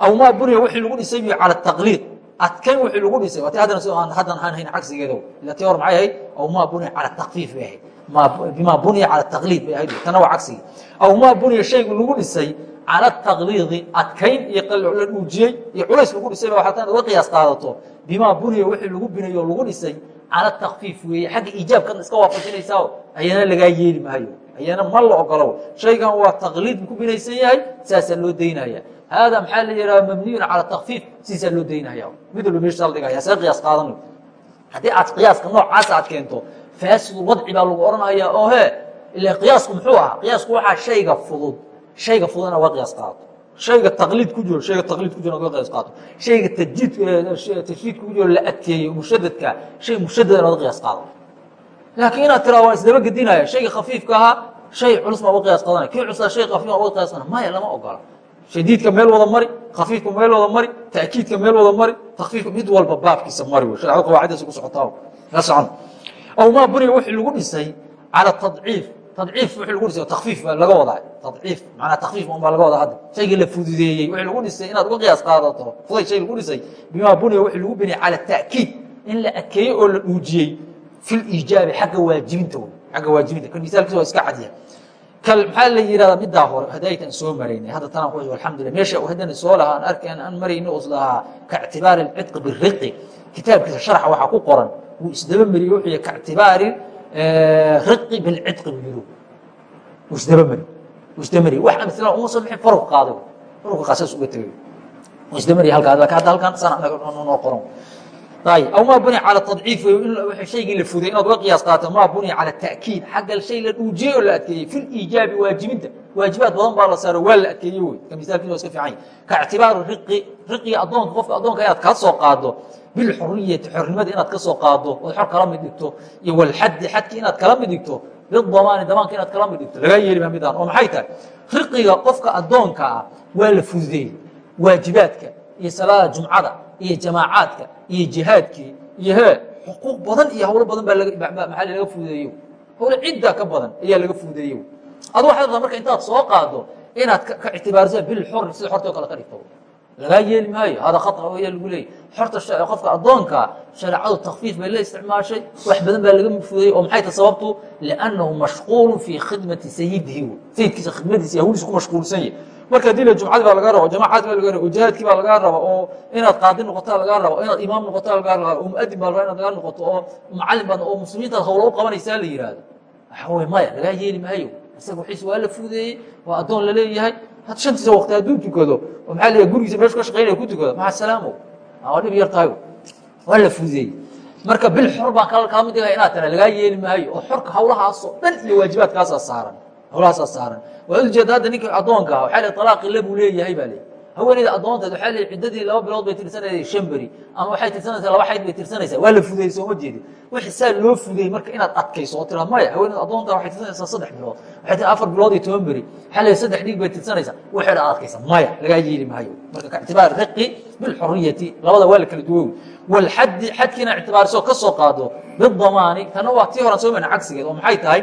Aw maa buniya wixii lagu dhisay biyo cala taqliid. Adkayn wixii lagu dhisay. Waa ti haddana soo aan haddan aan hayn cagsigeedo. Ila tii hore maxay ahayd? Aw maa buniya cala takfiif bay ahayd. Bima buniya cala taqliid bay ahayd. Tana waa cagsigii. Aw maa buniya shaygu lagu dhisay cala taqliidi. Adkayn iyo la dhuujiyey iyo culays lagu dhisay ba waxaad uga qiyaas qaadato. Bimaa buniya wixii lagu binayo lagu dhisay cala takfiif weeye xagga iijaabkan iska waafajinaysaa ayana lagaa yeeli maayo ayana ma la ogolo shaygan waa taqliid ku binaysan yahay saasaa loo daynaya hada maxaa la yidhaha mabniyun cala takfiif siisaa loo daynaya mid walba meesha la dhigaya see qiyaas qaadanayo haddii aad qiyaaska noocaasa aad keento faasidu wadci baa lagu odhanaya oo he ila qiyaasku muxuu ahaa qiyaasku waxaa shayga fudud shayga fudud inaad uga qiyaas qaadato shayga taqliid ku jiro shayga taqliid ku jiro inaad uga qiyaas qaadato shayga tajdiid tajdiidka ku jiro la adkeeyo mushadadka shay mushadad inaad qiyaas qaadato laakiin inaad tiraa waan isdaba gedinaya shayga khafiifka ahaa shay culus baa uga qiyaas qaadanaya kii cuslaa shay khafiif baa uga qiyaas qaadanaya maya lama ogola. Shadiidka meel wada mari khafiifka meel wada mari ta'kiidka meel wada mari takfiifka mid walba baabkiisa mari wey sharcada qawaaciddaas ku socotaa la socon. Aw maa buniya wixii lagu dhisay cala tadciif tadciif wixii lagu dhisay takfiif baa laga wadaa tadciif macnaa takfiif un baa laga wadaa hadda shaygii la fududeeyey wixii lagu dhisay inaad uga qiyaas qaadato fuday shay lagu dhisay bimaa buniya wixii lagu biniyay cala ta'kiid in la adkeeyey oo la dhuujiyey fi liijaabi xagga waajibinta wey xagga waajibinta kan misaalkiisa waa iska cadiya maxaa la yihahdaa middaa hore hadaytan soo maraynay hadda tanaan ku alxamdulillah meesha haddana soo lahaa aan arkay aan marayno us lahaa kaictibaari alcidqi biriqi kitaabkiisa sharxa waxaa ku qoran wuu isdaba mariyey wuxuu yihi kaictibaari riqi bilcidqi buu yiri wuu isdaba mari wuu isdaba mariyey wax amsila uma soo bixin faruq qaaday faruqa qaasaas uga tegay mariyey halkaa hadda halkan sana noo qoran maa buniya cala tadciif shaygii la fuday. Inaad uga qiyaas qaato maa buniya cala ta'kiid. Xagga shay la dhuujiyey oo la adkeeyey. Fi liijaabi waajibinta. Waajibaad badan baa la saaro waa la adkeeyey wey ka misaalkiisa waa iska fiican ka ictibaaru riqi riqiga addoonka qofka addoonka inaad ka soo qaado. Bilxuriyati xornimada inaad ka soo qaado. Ood xor kala mid dhigto. Iyo walxaddi xadki inaad kala mid dhigto. Bidamaani damaanka inaad kala mid dhigto. Lagaa yeeli maa midaan. Oo maxay tahay? Riqiga qofka addoonka ah waa la fududeeyey. Waajibaadka iyo salaada jumcada iyo jamaacaadka iyo jihaadkii iyo he xuquuq badan iyo hawlo badan baa maxaa laga fuudeeyo hawlo ciddaa ka badan ayaa laga fuudeeyo adu waxay rabtaa marka intaad soo qaado inaad ka ictibaarisa bilxor sida xorta o kale ka dhigto. Lagaa yeeli maayo hada khata ayaa lagu leeyay. Xorta qofka addoonka shareecadu takfiif bay la isticmaashay wax badan baa laga fuudeeyey oo maxay ta sababtu? Liannahu mashquulu fii khidmati sayidihi sayidkiisa khidmadiisa hawliisa ku mashquulsan yahy marka haddii la jumcadi baa laga raba jamacaad baa laga raba oo jihaadkii baa lagaa raba oo inaad qaadi noqotaa lagaa raba o inaad imaam noqotaa lagaa raba oo muadin baa laga inaad lagaa noqoto oo macalin baad oo muslimiintaad hawlo u qabanaysaa la yihahdo waxa wey maya lagaa yeeli maayo. Isaga wixiisa waa la fuudeeyey waa addoon la leeyahay had shantiisa waqti hadduu tukado oo maxaa leeyahay gurigiisa meeshu ka shaqeynaya ku tukado maca salaamow waa dhib yar tahay. Waa la fuudeeyey marka bil xor baan kala mid dhigahay inaad tana lagaa yeeli maayo oo xorka hawlahaasoo dhan iyo waajibaadkaasaa saaran hawlahaasaa saaran. Waad ujeeda hadda ninka addoonka ah waxaa le alaaqi le buu leeyahay baa leey haweeneyda addoonteed leeyihi ciddadii laba bilood bay tirsanaysa shan beri ama waxay tirsanaysaa laba xayd bay tirsanaysaa. Waa la fudeyey sooma jeedin. Wixii saa loo fudeyey marka inaad adkayso oo tiraa maya haweeneyda addoonta waxay tirsanaysaa saddex bilood waxay tii afar bilood iyo toban beri. Waxaa leeyahay saddex dhiig bay tirsanaysaa. Wixii dha adkaysa maya lagaa yeeli maayo. Marka ka ictibaar riqi bilxuriyati labada waa la kala duwow. Walxaddi xadkiina ictibaarisoo ka soo qaado bidamaani tanna waa tii horan soo mana cagsigeed oo maxay tahay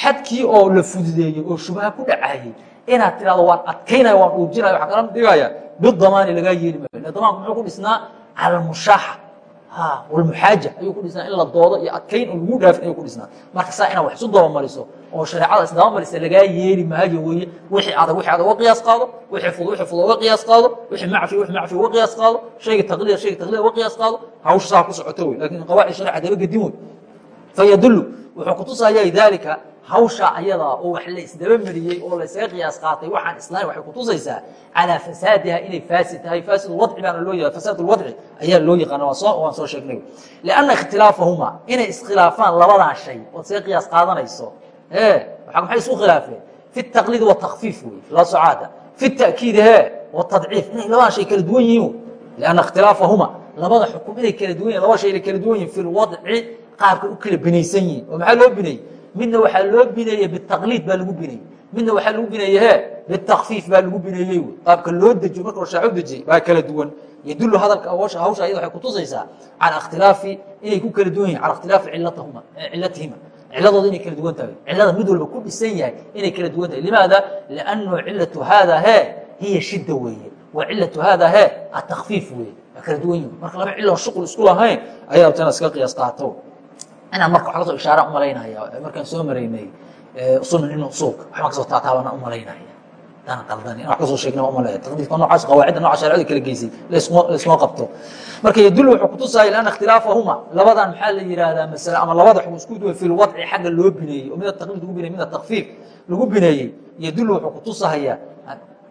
xadkii oo la fududeeyey oo shubaha ku dhacayey inaad tirahdo waan adkaynaya waan dhuujinaya waxaa kala dhigaya bidamaani lagaa yeeli maayo. Damaanku muxuu ku dhisnaa? Cala almushaaxa. Walmuxaaja ayuu ku dhisnaa. In la doodo iyo adkayn oo lagu dhaafin ayuu ku dhisnaa. Marka saa inaad wax isu dabamariso oo shareecada isdabamarisa lagaa yeeli maayo weeye. Wixii adag wixii adag uga qiyaas qaado wixii fudud wixii fudud uga qiyaas qaado wixii macfi wixii macfi uga qiyaas qaado shayga taqliid shayga taqliid uga qiyaas qaado hawsha saa ku socoto wey laakiin qawaacid sharica daba gedin wey fayadullu wuxuu kutusaya dalika hawsha ayada oo wax la isdaba mariyey oo la isaga qiyaas qaatay waxaan islaam waxay kutusaysaa calaa fasaadiha inay faasid tahay faasid wadci baana loo yaqaan fasaad ulwadci ayaa loo yaqaana waan soo waan soo sheegnay. Lianna ikhtilaafahuma inay iskhilaafaan labadan shay ood isaga qiyaas qaadanayso waxa maxay isku khilaafeen? Fi taqliid watakfiif wey la socaada fi ta'kiid he watadciif inay labadan shay kala duwan yihiin lianna ikhtilaafahuma labada xukum inay kala duwan yihiin laba shay inay kala duwan yihiin fi lwadci qaabka u kala binaysan yihiin oo maxaa loo bineeyey midna waxaa loo bineeyey bitaqliid baa lagu bineeyey midna waxaa lagu bineeyey he bitakfiif baa lagu bineeyey wy qaabka loo dejiyo marka shaaco dejiyey baa kala duwan. Yadulu hadalka hawsha ayada waxay kutusaysaa cala ikhtilaafi inay ku kala duwan yihiin cala ikhtilaafi cilatahuma cilatihima ciladooda inay kala duwan tahay. Cilada mid walba ku dhisan yahay inay kala duwan tahay. Limaada? Liannahu cilatu hada he hiya shida weeye. Wa cilatu hada he atakfiif weeye. Waa kala duwan yihiin marka laba cilo shuqul isku lahayn ayaa inaad iska qiyaas qaato inaan marka wax ka soo ishaara u malaynaya markaan soo maraynay usulna nin usuulka waxbaan ka soo taataabana u malaynaya dana qaldan in wax ka soo sheegna umalaya taqdiidka noocaas qawaacidda nooca shareecada kala geysay. Laysma qabto. Marka yadullu wuxuu kutusaya lianna ikhtilaafahuma labadan maxaa la yihahdaa masale ama labada xukun isku duwan fi lwadci xagga loo bineeyey oo mida taqliid lagu bineeyey mida takfiif lagu bineeyey. Yadullu wuxuu kutusahaya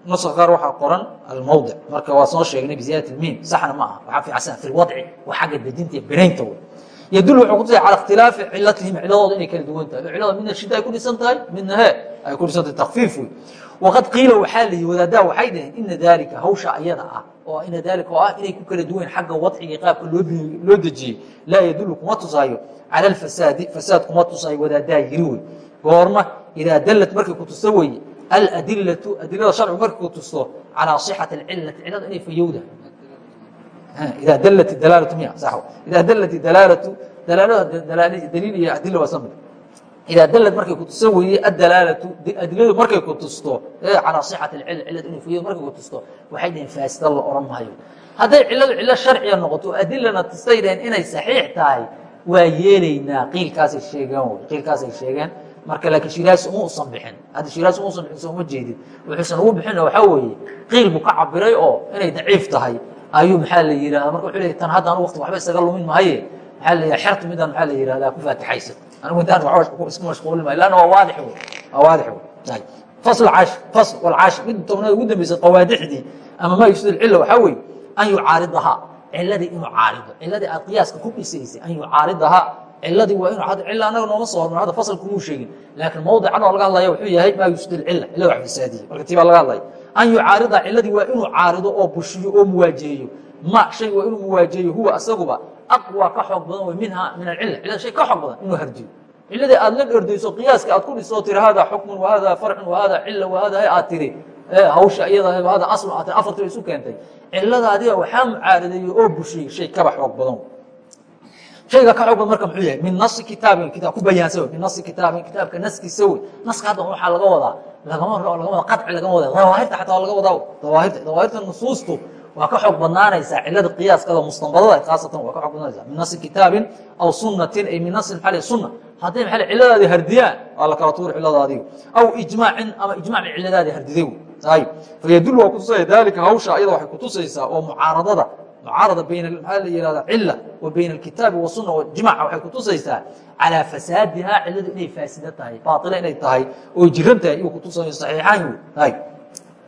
nuska qaar waxaa qoran almawdic marka waa soo sheegnay biziyadat ilmiim saxna ma aha. Waxaa fiicsan fi lwadci waa xagga dejinta iyo binaynta wey ydul wuxuu kutusaya cala ikhtilaafi cilatihim ciladooda inay kala duwan tahay. Cilada midna shida ay ku dhisan tahay midna he ay ku dhisan tahay takfiif wey waqad qiila waxaa la yihi wadaadaha waxay dhaheen ina daalika hawsha ayada ah oo ina daalika oo ah inay ku kala duwan xagga wadciga qaabka loo dejiyey laa yadulu kuma tusaayo. Cala alfasaadi fasaad kuma tusaayo wadaadaha yiri wey goorma idaa dallat markay ku tusto weye aladilatu adilada sharcigu markay ku tusto calaa sixati alcilati cilada inay fayowda ida dlt dalaalatu miya ida dalati dalaalatu daliil iyo adila waa samid idaa dalad markay kutuso weeye adalaalatu adiladu markay kutusto calaa صixat اcil cilad inay foyado markay kutusto waxay dhaheen faasida la oran maayo hadday ciladu cilo sharciga noqoto adilana tustay dhaheen inay saxiix tahay waa yeelaynaa qiilkaasay sheegeen qiilkaasay sheegeen marka laakiin shiraasi uma usan bixin hadda shiraasi uma usan bixin sooma jeedin wuxuusan ugu bixin waxaa weeye qiil buu ka cabiray oo inay daciif tahay ayuu maxaa la yihahda marka wuxuu leey tan hadda anu waqti waxba isaga lumin mahaye maxaa la yihahda xertu midaan maxaa la yihahdaa ku faatixaysa anigu intaan waxba isku mashquulin maayo lanna waa waadix wey waa waadix wey fasl caash fasl walcaash mid tobnaad ugu dambeysay qawaadixdii ama ma yufsid cilla waxaa weeye an yucaaridahaa. Ciladii inuu caarido. Ciladii aad qiyaaska ku dhisaysay an yucaaridahaa. Ciladii waa inu cilla anaga nooma soo hormar hadda fasl kumuu sheegin. Laakiin mawdican oo laga hadlaya wuxuu yahay maa yufsid cilla. Cilla wax fasaadiye marka tii baa laga hadlaya an yucaarida ciladii waa inuu caarido oo bushiyo oo muwaajeeyo. Ma shay waa inuu muwaajeeyo huwa asaguba aqwa ka xoog badan wey minha min alcila cilada shay ka xoog badan inuu harjiyo. Ciladii aad la dhordayso qiyaaska aad ku dhiso tiri hada xukmun wa hada farcun wa hada cila wa hada aad tiri. Hawsha iyada hada asl aad tiri afartii isu keentay. Cilada adiga waxaa mucaarideeyo oo bushiyey shay kaba xoog badan shayga ka xoog badan marka muxuu yahay min nasi kitaabin kitaab ku bayaansa wey min nasi kitaabin kitaabka naskiisa wey naska hadda waxaa laga wadaa lagama lagama wada qaci lagama wada dawaahirta xataa laga wadaa. Dawaahirta dawaahirta nusuustu waa ka xoog badnaanaysaa cilada qiyaaskada mustanbadada khaasatan waa ka xoog badnaanaysaa. Min nasi kitaabin aw sunnatin ay min nasi maxaa sunna. Hadday maxaa ciladaadi hardiyaan waa la kala tuuri ciladaadiga aw ijmaacin ama ijmac bay ciladaadi hardiday wey ayib fayadul waa kutusaya dalika hawsha ayada waxay kutusaysaa oo mucaaradada mucaarada bayn maxaa la yihahda cila wa bayna alkitaabi wasuna wajmaca waxay kutusaysaa calaa fasaadihaa ciladu inay faasida tahay baaila inay tahay oo jiran tahay iyuu kutusaya saxiixaan hay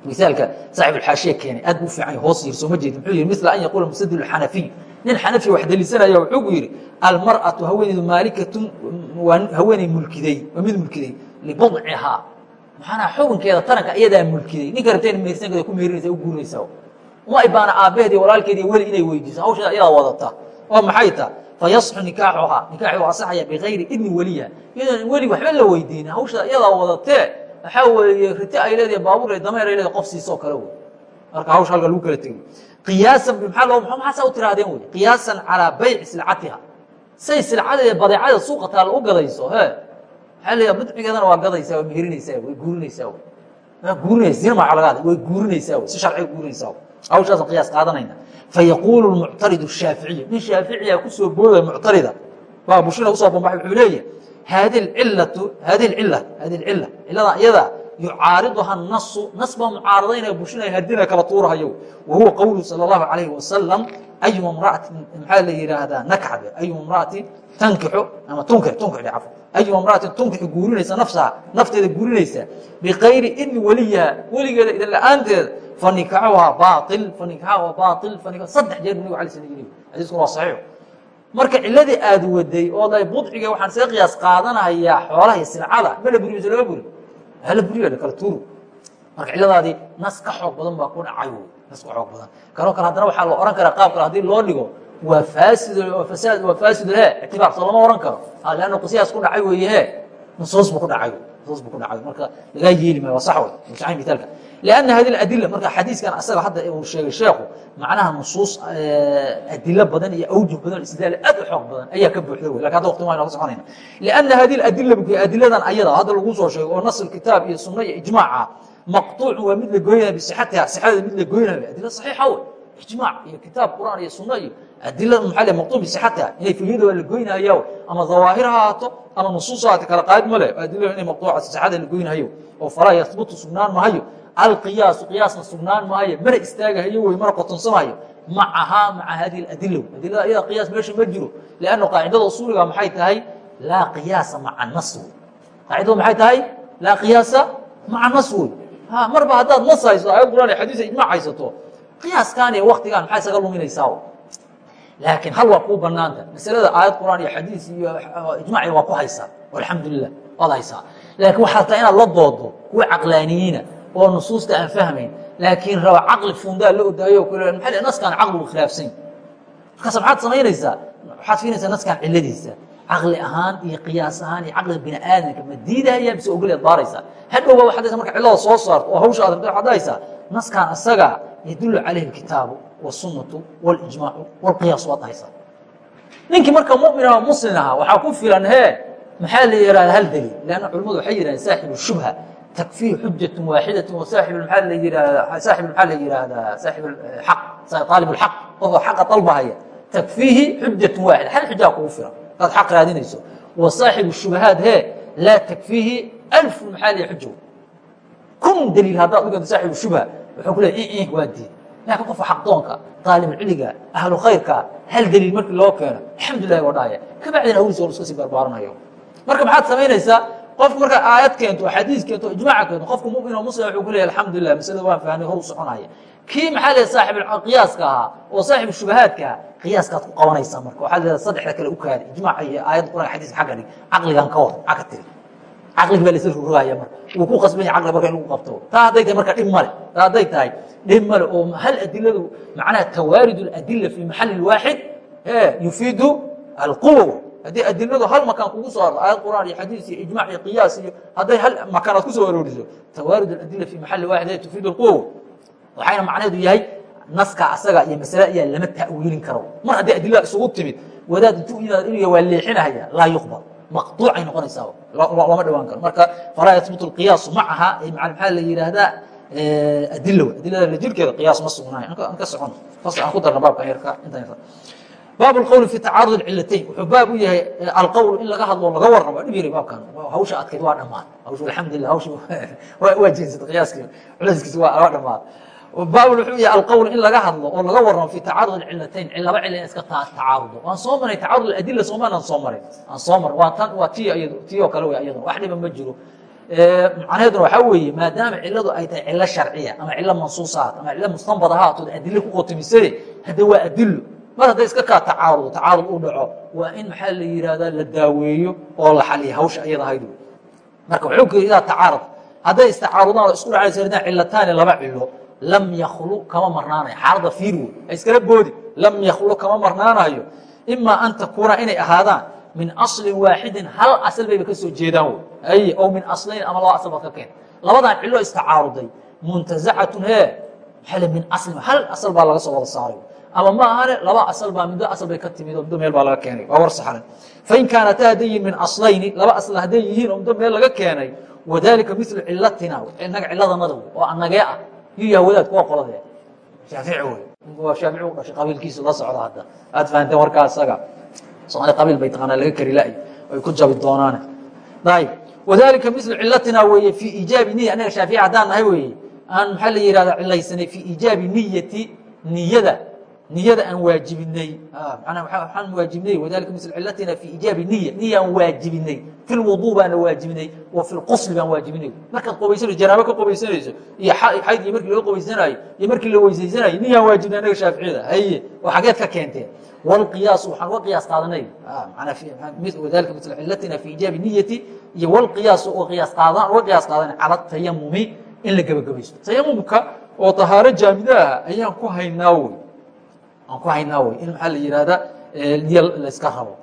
misaalka saaxib alxaashiya keenay aad buu fiican hoos yiri soo ma jeedin muxuu yihi misla an yaquula musadil xanafiy nin xanafi wax daliisanaya wuxuu ku yidhi almar'atu haweeneydu maalikatun haweeney mulkiday waa mid mulkiday libadcihaa maxaanaa xukunkeeda taranka iyadaa mulkiday ninka rabteen meersankeeda ku meerinaysa u guurinaysaa uma ay baana aabbaheedi walaalkeedi weli inay weydiiso? Hawshaa iyadaa wadata oo maxay ta? Fayasxu nikaaxuhaa. Nikaaxi waa asaxaya bikayri idni weliha iyadoon weli waxba la weydiinin hawshaa iyadaa wadatee waxaa weeye riti ay leedahay baabuur ay dameer ay leedahay qof siisoo kale wey marka hawsha halka lagu kala tegey. Qiyaasan maxaa loo maxaa saa u tirahdeen wey qiyaasan calaa bayci silcatiha say silcadeeda badeecada suuqa taalla u gadayso he. Maxaa leeyaha bidcigeedana waa gadaysaa waa meherinaysaa way guurinaysaa wey waa guurinaysa zina maa laga way guurinaysaa wey si sharciga guurinaysaa wey hawshaasan qiyaas qaadanayna. Fayaquulu lmuctaridu shaaficiyu nin shaaficiya ku soo boodaya muctarida baa bushina u soo bambaxay wuxuu leeyahay hadi cilatu hadi cila hadi cila cilada iyada yucaariduha nasu nas baa mucaaradaynaya bushinaya hadina kala tuurahayo. Wa huwa qowluhu sal اllahu alayhi wasalam ayuma mraatin maxaa la yihaahdaa nakxde ayuma mraatin tankixu ama tunkix tunkix cafo ayuma mraatin tunkixu guurinaysa nafsaha nafteeda guurinaysa bikayri idni weliyaha weligeeda idan la'aanteeda fanikaaxuhaa baail fanikaaxuha baail fanika saddex jeer nabigu alay sl yiri xadiiskuna waa saxiix marka ciladii aad waday oo da budciga waxaan isaga qiyaas qaadanayaa xoolaha iyo silcada ma la buriyo mise lama buri hala buriyo kala tuuru marka ciladaadii nas ka xoog badan baa ku dhacay taas ka xoog badan kanoo kale haddana waxaa la ohan karaa qaab kale haddii loo dhigo waa faasid fasaad waa faasiduhe eh. ictibaar soo lama ohan karo. Ah, Lanna qiyaas ku dhacay weeyehe eh. nusuus bu ku dhacay. Nusuus bu ku dhacay. Marka lagaa yeeli maayo waa sax wey imtixaan mitaalka lianna hadi adila marka xadiiskan asaga hadda uu sheegay sheekhu macnaha nusuus eh, adilo badan iyo awjuh badan istidlaal aad u xoog badan ayaa ka buuxda wey laakiin hadda waqti waa inooga soconayna lianna hadi adila adiladan ayada hadda lagu soo sheegay oo nasl kitaab iyo sunno iyo ijmaac ah maqطuuc waa mid la goynaya bisixatiha sixadeeda mid la goynaya adila صaxiixa wey ijmaac iyo kitaab qur'aan iyo sunna iyo adila maxaa maqtuuc bisixatiha inay filiyada waa la goynaya ama dawaahir ha ahaato ama nusuus ha ahaato kala qaad ma le adilada inay maqtuuca sixada la goynahayo oo falaa yahbutu sugnaan mahayo alqiyaasu qiyaasna sugnaan maayo mana istaagahayo wey mana qotonsamaayo macahaa maca hadi adila adilada ayada qiyaas meesha ma jiro lanno qaacidada usuuliga maxay tahay laa qiyaasa maca nas wey qaacidadu maxay tahay laa qiyaasa maca nas wey marba haddaad nas hayso ayad quraan iyo xadiis ijmac haysato qiyaaskan iyo waktigan maxaa isaga luminaysaa? Laakiin hal waa kuu banaanta masalada aayad quraan iyo xadiis iyo ijmaci waa ku haysaa alxamdulilah waad haysaa. Laakiin waxaa taa inaad la doodo kuwa caqlaaniyiina oo nusuusta aan fahmayn laakiin raba caqli fundaa la odaayo maa naskaan caqligu khilaafsan. Markaas maxaad samaynaysaa waxaad fiinaysaa naskaan ciladiisa caqli ahaan iyo qiyaas ahaan iyo caqliga bini aadamka ma diidaya mise ogolyaad baaraysaa hadhowba waxaad marka cilada soo saarto oo hawsha aad waxaad haysaa naskaan asaga yadullu calayhi alkitaabu wاsunnatu wاlijmaacu wاlqiyaas waad haysaa ninkii marka mumin ah muslim ahaa waxaa ku filan he maxaa la yihahda hal daliil leanna culimmadu waxay yidhahdeen saaxibu shubha تكفيه حجة واحدة وصاحب المحل يرا صاحب المحل يرا صاحب الحق طالب الحق وهو حق طلبها هي تكفيه حجة واحدة هل حجة كوفرة inaad xaq raadinayso. Wa saaxibu shubahaad hee laa takfiihi alfu maxaaliya xujo kun daliil haddaad ku keento saaxibu shubha wuxuu ku leeya ih waa diid laakiin qofka xaqdoonka daalibulciliga ahlu khayrka hal daliil markii loo keeno alxamdulilah waa dhahaya kabacdina awdiis on iska sii barbaaranayo marka maxaad samaynaysaa qofku markaa aayad keento xadiis keento ijmaac keento qofku mumin oo muslim wuxuu ku leeya alxamdulilah masalada waan fahnay hor u soconaya kii maxaa leeyahay saaxib qiyaaska ahaa oo saaxib shubahaadka ahaa qiyaaskaad ku qabanaysaa marka. Waxaad leedahay saddexda kale u kaadi ijmac iyo aayad quraan xadiiska xagga dhig. Caqligan ka war maxaa ka tiri. Caqligi baa laisla rogaya marka. Wuu ku qasban yahay caqli marka in lagu qabto. Taa hadday tahay marka dhib male. Taa hadday tahay dhib male oo hal adiladu macnaha tawaarid اladila fi maxali waaxid yufiidu alquwa haddii adiladu hal makaan kugu soo ardo aayad quraan iyo xadiis iyo ijmac iyo qiyaas iyo hadday hal makaanaad ku soo arooriso tawaarid aladila fi maxali waaxid tufiidu alquwa waxayna macnaheedu yahay naska asaga iyo masale ayaa lama ta'wiilin karo mar haddii adilada isugu timid wadaad intuu yimaado iniga waa leexinahaya laa yuqbal maqطuucay noqonaysaa lama dhawaan karo marka falaa yahbutu اlqiyaasu macaha maxaa la yidhaahdaa adila adilada la jirkeeda qiyaas ma sugnaay an ka socon fasl aan ku darna baabkan yarka intan yarka baab اqwl fi tacaarud cilatayn wuxuu baab u yahay alqowl in laga hadlo laga warramo dhib yari baabkan hawsha adkayd waa dhamaan hawsha alxamdulilah hawsha waa jeensatay qiyaaski culayskiisa waa dhamaan baab wuxuu yahay alqowl in laga hadlo oo laga warramo fi tacaarud cilatayn laba cil in iska tacaarudo waan soo maray tacaarud adila soomaanan soo maray. Aan soo maray. Waa tan waa ti iyadu tii oo kale wey iyaduna wax dhiba ma jiro. Macnaheeduna waxaa weeye maadaama ciladu ay tahay cilo sharciya ama cilo mansuusaat ama cilo mustanbad ahaatood adilo ku qotomisay hadda waa adilo mar hadday iska kaa tacaarud tacaarud u dhaco waa in maxaa la yihahdaa la daaweeyo oo la xaliya hawsha iyada ahayd marka wuxuu ku yidhi idaa tacaarud hadday istacaarudaan oo isku dhacaysa cilataani laba cilo lam yaklu kama marnaanayo. Xaalada fiir wey iskala boodi. Lam yaklu kama marnaanayo. Imaa an takuuna inay ahaadaan min aslin waaxidin hal asal bayba ka soo jeedaan wey ay oo min aslayn ama laba asal baad ka keenta labadan cilo istacaaruday. Muntazacatun he maxaa min aslin hal asal baa laga soo wada saaray. Ama ma ahane laba asal baa middo asal bay ka timid oo middo meel baa laga keenay. Waa war saxran fain kaanataa hadday yihiin min aslayni laba asal hadday yihiin oo middo meel laga keenay. Wadalika milu cilatina inaga ciladanada wey oo anagee ah yuu yaha wadaadku waa qoladee shaafici wey waa shaafici u dhashay qabiilkiisu la socda hadda. Aad fahanteen warkaa isaga soomaali qabiil bay taqaanaa laga kari la'y ay ku jabi doonaane. Ayib wadalika milu cilatina weeye fii iijaabi niya anaga shaafici haddaan nahay weeye. Aan maxaa la yihahda cilaysanay fii iijaabi niyati niyada niyada aan waajibinay. Waxaan waajibinay wadalika misl cilatina fi ijaabi niya niyaan waajibinay. Fi lwuduu baana waajibinay wa fi lqusli baan waajibinay. Markaad qobaysanayso janaabo ka qobaysanayso iyo xayd iyo markii laga qobaysanaayo iyo markii la weysaysanayo niyaan waajibinay anaga shaaficiyada. Haye oo xageed ka keenteen wlqiyaas waxaan uga qiyaas qaadanay. Wadalika misl cilatina fi ijaabi niyati iyo wlqiyaas oo qiyaas qaadan uga qiyaas qaadanay cala tayamumi in la gebagabaysto tayamumka oo tahaaro jaamida ah ayaan ku haynaa wey aan ku haynaa wey in maxaa la yihahda niy layska rabo.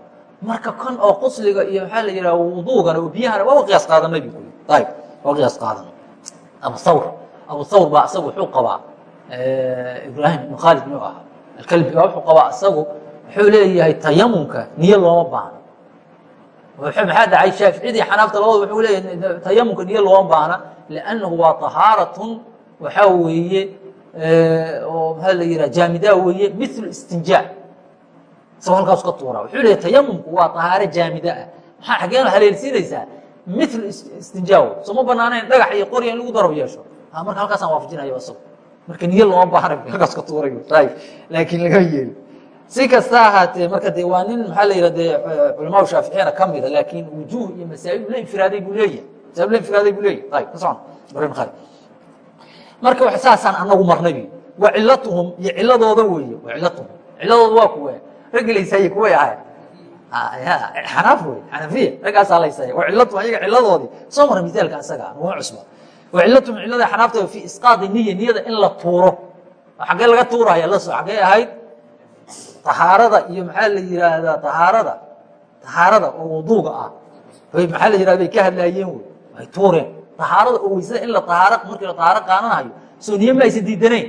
Marka kan oo qusliga iyo maxaa la yihahda wuduugana oo biyahana waa qiyaas qaadanay bu kuli ayib waa qiyaas qaadan. Abu thawr abu thawr baa isagu wuxuu qabaa ibraahim ibn khaalid muu ahaa. Alkalbi baa wuxuu qabaa isagu wuxuu leeyahay tayamumka niyo looma baahno maxaa dhacay shaaficiyadii xanaafta labada wuxuu leeyahay tayamumka niyo looma baahna liannahu waa tahaaratun waxaa weeye oo maxaa la yihaha jaamida weeye mil istinjaa isagoo halkaas ka tuura wuxuu leeyahy tayamumku waa tahaaro jaamida ah. Maxaa xaggeen haleelsiinaysaa mil istinjaa soo ma banaanayn dhagax iyo qorya in lagu darab yeesho. Marka halkaasaan waafajinayo isago marka niyo looma baahna halkaas ka tuuray laakiin laga yeeli si kasta ahaatee marka de waa nin maxaa la yihah de culamaau shaaficiyana ka mida laakiin wujuuh iyo masaa'il la infiraaday buu leeyahay. Masail la infiraaday buu leeyahay. Ayib ka socon. Ibrahim khali marka saasaan anagu marnay. Wa cilatuhum iyo ciladooda wa cilatuhum ciladooda waa kuwe. Raggi laysaaye kuway ahay xanaaf wey xanafiya raggaasaa laysaya wa cilatuhum ayaga ciladoodii soo mara misaalka isaga naguma cusba wa cilatuhum cilada xanaafta fi isqaadi niya niyada in la tuuro. Xaggee laga tuuraya la soo xaggee ahayd. Tahaarada iyo maxaa la yiraahdaa tahaarada? Tahaarada oo wuduuga ah. Maxaa la yirahda bay ka hadlaayeen wey way tuureen ahaarada oo weysada in la ahaar markii la ahaaro qaananayo soo niye ma aysan diidanayn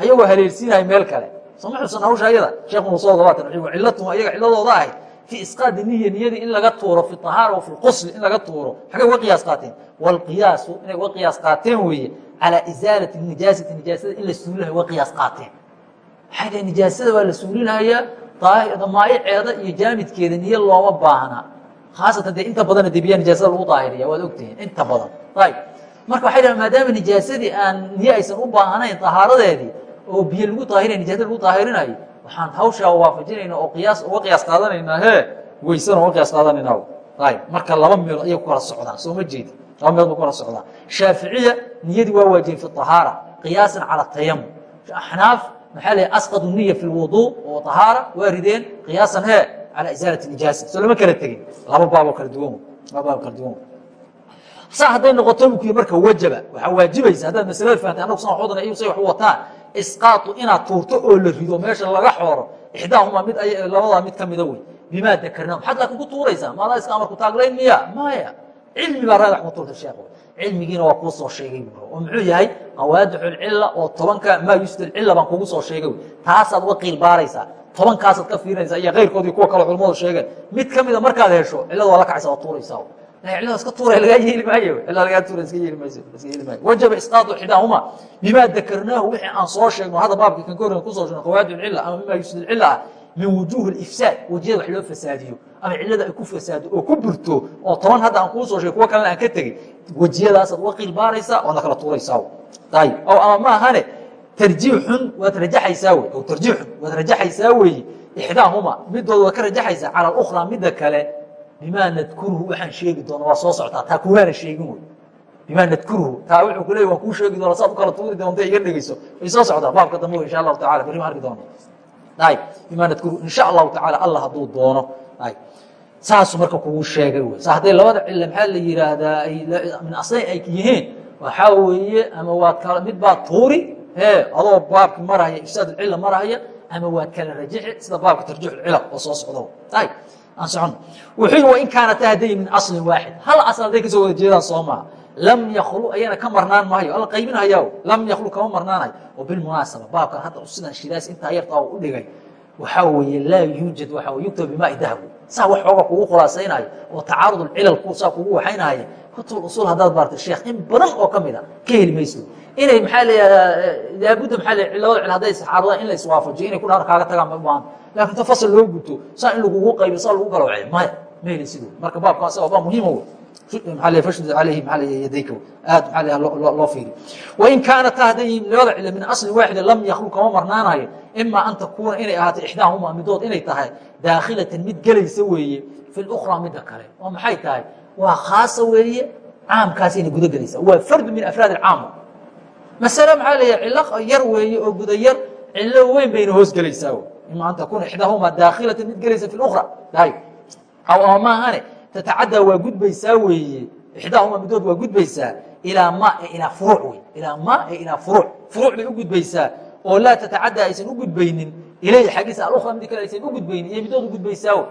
ayagoo haleelsiinayo meel kale. Sooma xusan hawsha ayada? Sheekh muusoo gabaatan cilatum ayaga ciladooda ahayd fi isqaadi niya niyadii in laga tuuro fi ahaara wa fi lqusli in laga tuuro. Xagay uga qiyaas qaateen? Wlqiyaasu inay uga qiyaas qaateen weeye calaa isaalati nijaasati nijaasada in la suulinayo uga qiyaas qaateen. Dhaheen nijaasada waa la suulinayaa maayiceeda iyo jaamidkeeda niyo looma baahna khaasatan dee inta badan de biya nijaasada lagu daahiriya waad ogtihiin inta badan ayb marka waxay dhahan maadaama nijaasadii aan niyo aysan u baahnayn tahaaradeedii oo biyo lagu daahiraya nijasada lagu daahirinayo waxaan hawshaa waafajinayna oo qiyaas uga qiyaas qaadanaynaa he weysana uga qiyaas qaadanayna ayb marka laba meelood ayay ku kala socdaan soo ma jeedi laba meelood ba ku kala socdaan shaaficiya niyadii waa waajibay fi طahaara qiyaasan cala tayamum axnaaf maxaa la asqadu niya fi lwuduu oo طahaara waa rideen qiyaasan he calى isaalati nijaasa soo lama kala tegin laba baaboo kala duwan laba baab kala duwan saa hadday noqoto mukii marka wajaba waxaa waajibaysa haddaad masalada fahamtay annagu san waxudan iyu say wax wataan isqaatu inaad tuurto oo la rido meesha laga xooro ixdaahumaa mid labadaa mid ka mida wey bimaa dakarna maxaad laakin ku tuuraysaa maadaa iska amarku taaglayn miya maya cilmi baa raadax ku tuurta sheekh cilmigiina waa kuu soo sheegay oo muxuu yahay qawaadixulcila oo tobanka maa yusdil cila baan kugu soo sheegay taasaad uga qiil baaraysaa tobankaasaad ka fiirinaysaa iyo keyrkoodii kuwa kale culamadu sheegeen. Mid ka mida markaad hesho cilada waa la kacaysa waa tuuraysaa. Cilada iska tuura lagaa yeeli maayo. Cila lagaa tuura iska yeeli mayso iska yeeli maayo. Wajaba isqaatu xidaahuma bimaa dakarnaahu wixii aan soo sheegno. Hadda baabkii kan kahorreyn ku soo sheegno qawaadixulcila ama bimaa yusdil cila ah min wujuuhi ifsaad wejiyada wax loo fasaadiyo. Ama cilada ay ku fasaado oo ku burto oo toban hadda aan kuu soo sheegay kuwa kalena aan ka tegey wejiyadaasaad uga qiil baaraysaa waadna kala tuuraysaa. Ayib oo ama ma ahane tarjiixun waad rajaxaysaa wey aw tarjiixun waad rajaxaysaa weeye ixdaahuma midooda waad ka rajaxaysaa cala alukhraa midda kale bimaa nadkuruhu waxaan sheegi doona waa soo socotaa taa kuwaana sheegin wey. Bimaa nadkuruhu taa wuxuu ku leey waan kuu sheegi doona saad u kala tuuri doonta iga dhegeyso way soo socdaa baabka dambe insha allahu tacala berri ma arki doona ayib bimaa nadkuruhu insha allahu tacala allah hadduu doono. Ayib saasuu marka kugu sheegay wey. Sa hadday labada cille maxaa la yidhaahdaa ay min aslayn ay yihiin? Waxaa weeye ama waa kala mid baa tuuri adoo baabki maraya ifsaad cila maraya ama waad kala rajixi sida baabka tarjix cilal oo soo socdo. Aan socono. Wuxuu yii wain kaanata hadday min aslin waaxid hal asl hadday ka soo wada jeedaan soo maha lam yaklu ayana ka marnaan maayo. Alla qaybinhayaa lam yaklu kama marnaanayo oo bilmunaasaba baabkan hadda sidan shidaas intaa yartaa u dhigay waxaa weeye laa yuujad waa yuktab bimaai dahab saa wax xooga kugu khulaasaynayo oo tacaarud cilal saa kugu waxaynaya kutub usul haddaad baarta sheekh in badan oo ka mida ka heli mayso inay maxaa leeyaha laabudda maxaa le labada cil hadday saxaabadaan in la iswaafajiyo inay ku dhaar kaaga tagaan ma ubaahan laakin ta fasal loo guto saa in lagugu qaybiyo saa lagu kala wacay maya ma heli sido marka baabka asaga baa muhiima wey maa le fashd alayhi maa yadayka aad maxaa le loo fiiri. Wain kaanata hadday yihiin labada cilo min aslin waaxida lam yaklu kama marnaanayo imaa an takuuna inay ahaato ixdaahuma midood inay tahay daakhilatan mid gelaysa weeye fi lukraa midda kale. Oo maxay tahay? Waa khaasa weeye caamkaasayna guda gelaysa. Waa fardu min afraad alcaama masale maxaa leeyahay cilo yar weeye oo guda yar cilo weyn bayna hoos gelaysaa ima an takuuna ixdaahuma daakhilatan mid gelaysa fi lukra hay aw ama maahane tatacaddaa waa gudbaysaa weeye ixdaahuma midood waa gudbaysaa. Ilaa ma e ilaa furuuc wey ilaa ma e ilaa furuuc. Furuuc bay u gudbaysaa. Oo laa tatacaddaa aysan u gudbaynin ilayhi xaggiisa alukra mid kale aysan u gudbaynin iyo midood u gudbaysaa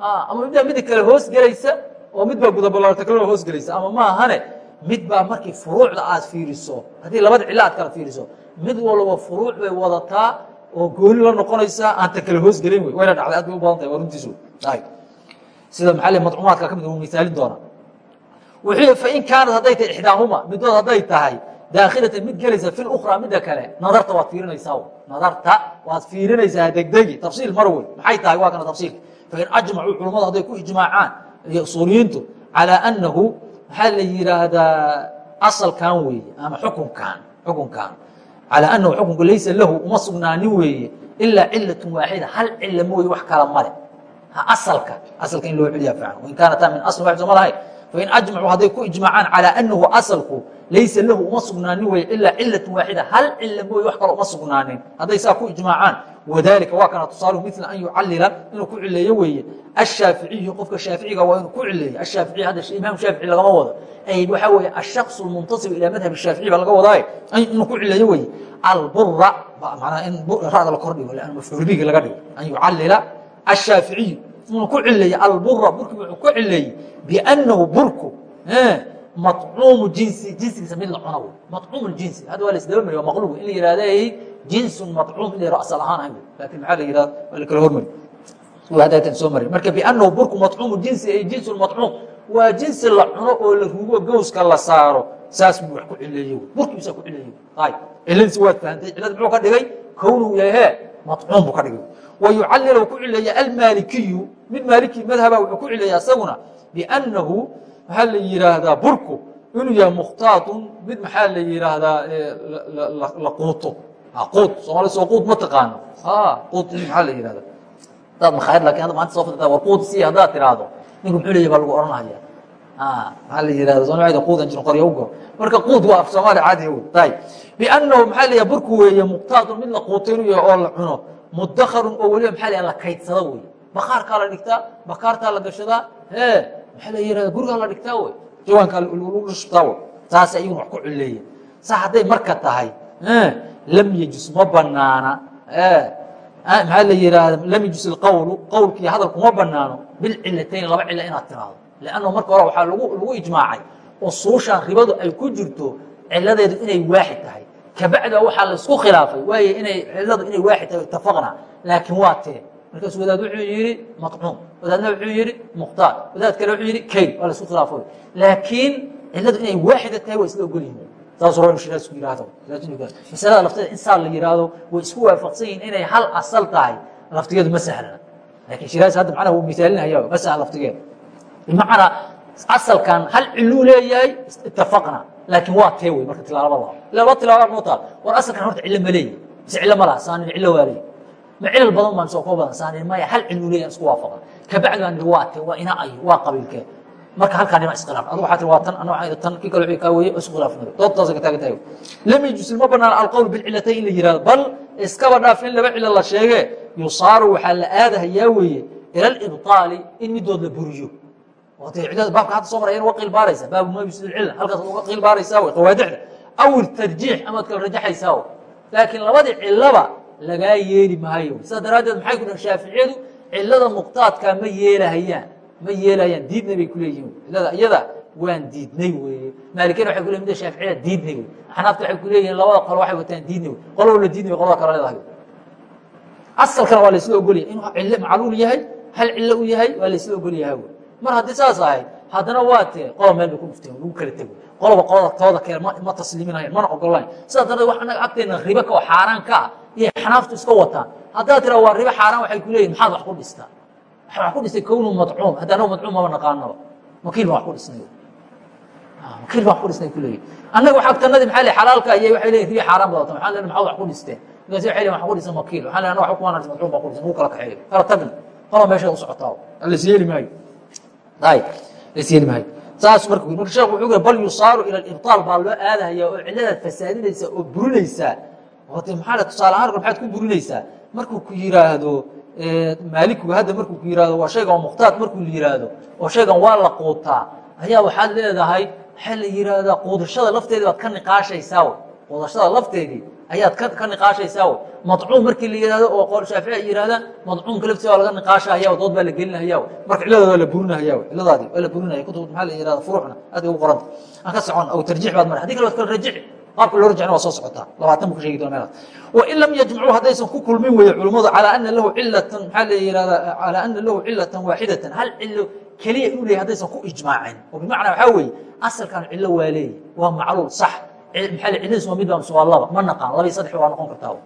ama middaa mida kale hoos gelaysa oo mid baa gudabalata kalena hoos gelaysa. Ama maahane mid baa markii furuucda aad fiiriso haddii labada cilo aad kala fiiriso mid walba furuuc bay wadataa oo gooni la noqonaysaa aan ta kale hoos gelin wey. Wayna dhacday aad bay u badan tahay waa runtiisu. Sida maxaa le madcuumaadka ka mid uu misaalin doona wuxuu fain kaanat hadday tahay ixdaahuma midood hadday tahay daakhilatan mid gelaysa fi lukraa midda kale nadarta waad fiirinaysaa. Nadarta waad fiirinaysaa degdegi. Tafsiil mar wey. Maxay tahay? Waa kana tafsiilka. Fain ajmacuu culummadu hadday ku ijmaacaan iyo usuuliyiintu calaa annahu maxaa la yihaahdaa asalkan weeye ama xukunkan xukunkan. Calaa annahu xukunku laysa lahu uma sugnaanin weeye ilaa cilatun waaxida. Hal cila mooye wax kala male. Asalka asalka in loo celiya fiican wain kaanata min asl waxid soo ma lahayn fain ajmacuu hadday ku ijmaacaan calaa annahu asalku laysa lahu uma sugnaanin weeye ilaa cilatun waaxida hal cila mooye wax kale uma sugnaanin hadday saa ku ijmaacaan wadalika waa kana tusaaluhu mila an yucalila inuu ku cileeyo weeye ashaaficiyu qofka shaaficiga waa inuu ku cileeyo ashaaficiy hadda imaam shaafici lagama wado waxaa weeye ashakص اmuntasib ilaa madhab shaafici baa laga wadaaye inuu ku cileeyo weeye albura manaa in rada la kordhigo an mafcuul bigi laga dhigo an yucalila ashaaficiyu inuu ku cileeyo albura burki wuxuu ku cileeyey biannahu burku macuumu jinsi jinsigiisa mid la cuna wy macuum jinsi hadda waa la isdaba mari waa maqluub in la yihahda jinsun macuum in ras lahaan ahan laakiin maaa la yihahda waa la kala hormari haddatan soo mari marka biannahu burku macuumu jinsi ay jinsun macuum waa jinsi la cuno oo la rugo gowska la saaro saas buu wax ku cileeye burkiisa ku cileeye ayb cilinsi waad fahamtay cilad muxuu ka dhigay kownuu yahay he macuum buu ka dhigay wa yucalil ku cileeya almaalikiyu mid maaliki madhaba wuxuu ku cileeya isaguna biannahu maxaa la yihaahdaa burku? Inuu yahay mukhtaatun mid maxaa la yihaahdaa la quuto? Quud soomali soo quud ma taqaano. Quud maxaa la yihahda hadaad makhaayad laakiin hadda maanta soo fadata war quud si haddaad tiraahdo. Ninku muxuu leeyahy baa lagu oranaya maxaa la yihahda soomaalida quudan jirin qorya ugo marka quud waa af soomaali caadi wey tay biannahu maxaa la yihah burku weeye mukhtaatun mid la quuto inuu yahay oo la cuno. Mudakharun oo weliba maxaa la la kaydsada wey bakaarkaa la dhigtaa bakaartaa la gashadaa hee maxaa la yihahda gurigaa la dhigtaa wey jawaankaa lagu shubtaa wey saas ayaguna wax ku cileeya saa hadday marka tahay lam yejus ma banaana maxaa la yihahda lam yejus ilqowlu qowlkii hadalku ma banaano bilcilatayn laba cilo inaad tiraahdo. Lannahu marka hore waxaa lagu ijmaacay usuushan ribadu ay ku jirto ciladeedu inay waaxid tahay. Kabacda waxaa la isku khilaafay waay inay ciladu inay waaxid tahay itafaqna laakiin waa tee. Markaasu wadaad wuxuu yihi maطcuum wadaadna wuxuu yihi mukhtaar wadaad kale wuxuu yihi kayl waa la isku khilaafay laakiin ciladu inay waaxida tahay waa isla ogol yihiin saas ro shiraasku yihahdo masalada lafteeda in saa la yihahdo way isku waafaqsan yihiin inay hal asal tahay laftigeedu ma sahlana laakiin shiraas hadda macnaha wuu misaalinaya ma sahla laftigeeda bimacnaa asalkan hal ciluu leeyahay itafaqna laakiin waa tee wey marka tilaabada laba tilaaba noo taal war asalkan horta cilo ma leeyahy mise cilo ma laha saanin cilo waa leeyahy ma cilal badan baa mise koo badan saanin maya hal ciluu leeyahay isku waafaqa kabacdi baan waa tee waa ina ayo waa qabiilkee marka halkaa nima iskhilaaf adu waxaa tir waa tan anoo tan kii kale wixii kaa weeye isku khilaafnay doodtaas ka taagan tahay lam yajus ma banaan alqowl bilcilatayn in la yihahdo bal iskaba dhaaf in laba cilo la sheege yusaaru waxaa la aadahayaa weeye ila alibطaali in midood la buriyo. Baabka hadda soo maraya uga qiil baaraysa baabu ma yusd cila halkaas uga qiil baaraysaa w qawaadixda aw tarjiix amaad kala rajaxaysaa laakiin labadii cilaba lagaa yeeli maayo. Sidaa daraaddeed maxay ku dhahan shaaficiyadu cilada muqtaadkaa ma yeelahayaan ma yeelahayaan diidnay bay kuleeyihin cilada iyada waan diidnay weeye. Maalikiyana waxay kuleyin mida shaaficiyada diidnay wey axnaafta waxay kuleeyihin labada qolo waxay wataan diidnay wey qoloo la diidnay qolada kale leedahay. Asalkana waa laysla ogolyahay inuu cilo macluul yahay hal cilo u yahay waa laysla ogol yahay wey mar haddii saas ahayd haddana waa tee qodob meel bay ku dhufteen lagu kala tego qoloba qolada tooda kale ma tasliiminayan mana ogolayn sidaa darteed wax anaga agteena riba ka oo xaaraan ka ah iyo xanaaftu iska wataan haddaad tiraa waa ribo xaaraan waxay ku leeyihiin maxaad wax ku dhistaa waxaa wax ku dhistay kownu madcuum haddaana madcuum maba naqaanaba. Wakiil baan wax ku dhisnay wakiil baan wax ku dhisnay ku leeyihiin annaga wax agtanadii maxaa le xalaalka iyo waxay leeyihiin ribo xaaraan badata maxaa le maxaad wax ku dhisteen markaasi waxay leeyihiin wax ku dhisan wakiil. Waxaa le annaga wax kumaan madcuum baan ku dhisan ugu kala kaxeeyo. Kala tagna qola meesha u socotaa la isyeeli maayo. Ay la isyeeli maayo ayaa waxaad leedahay waxaa la yiraahdaa quudashada lafteedii baad ka niqaashaysaa w quudashada lafteedii ayaad ka niqaashaysaa w madcuum markii la yihahdo oo qool shaafici ay yirahdaan madcuumka laftiisa waa laga niqaashahaya dood baa la gelinahaya marka cilada waa la burinahaya ciladaadii waa la burinaya kutub maxaa la yirahda furuuxna aad ugu qoranta. Aan ka socon aw tarjiix baad mara haddii kale waad kala rajici qaabka loo rajacna waa soo socotaa labaatan buu ka sheegi doona meelaas wain lam yajmacuu haddaysan ku kulmin weeye culummadu calaa ana lahu cilatan maxaa la yihahdaa calaa ana lahu cilatan waaxidatan hal cilo keliya inuu leeyahy haddaysan ku ijmaacin. Oo bimacnaa waxaa weeye asalkan cilo waa leeyahy waa macluul sax maxaa le ciladiis waa mid baa mise waa laba. Ma naqaan laba iyo saddex waa noqon kartaa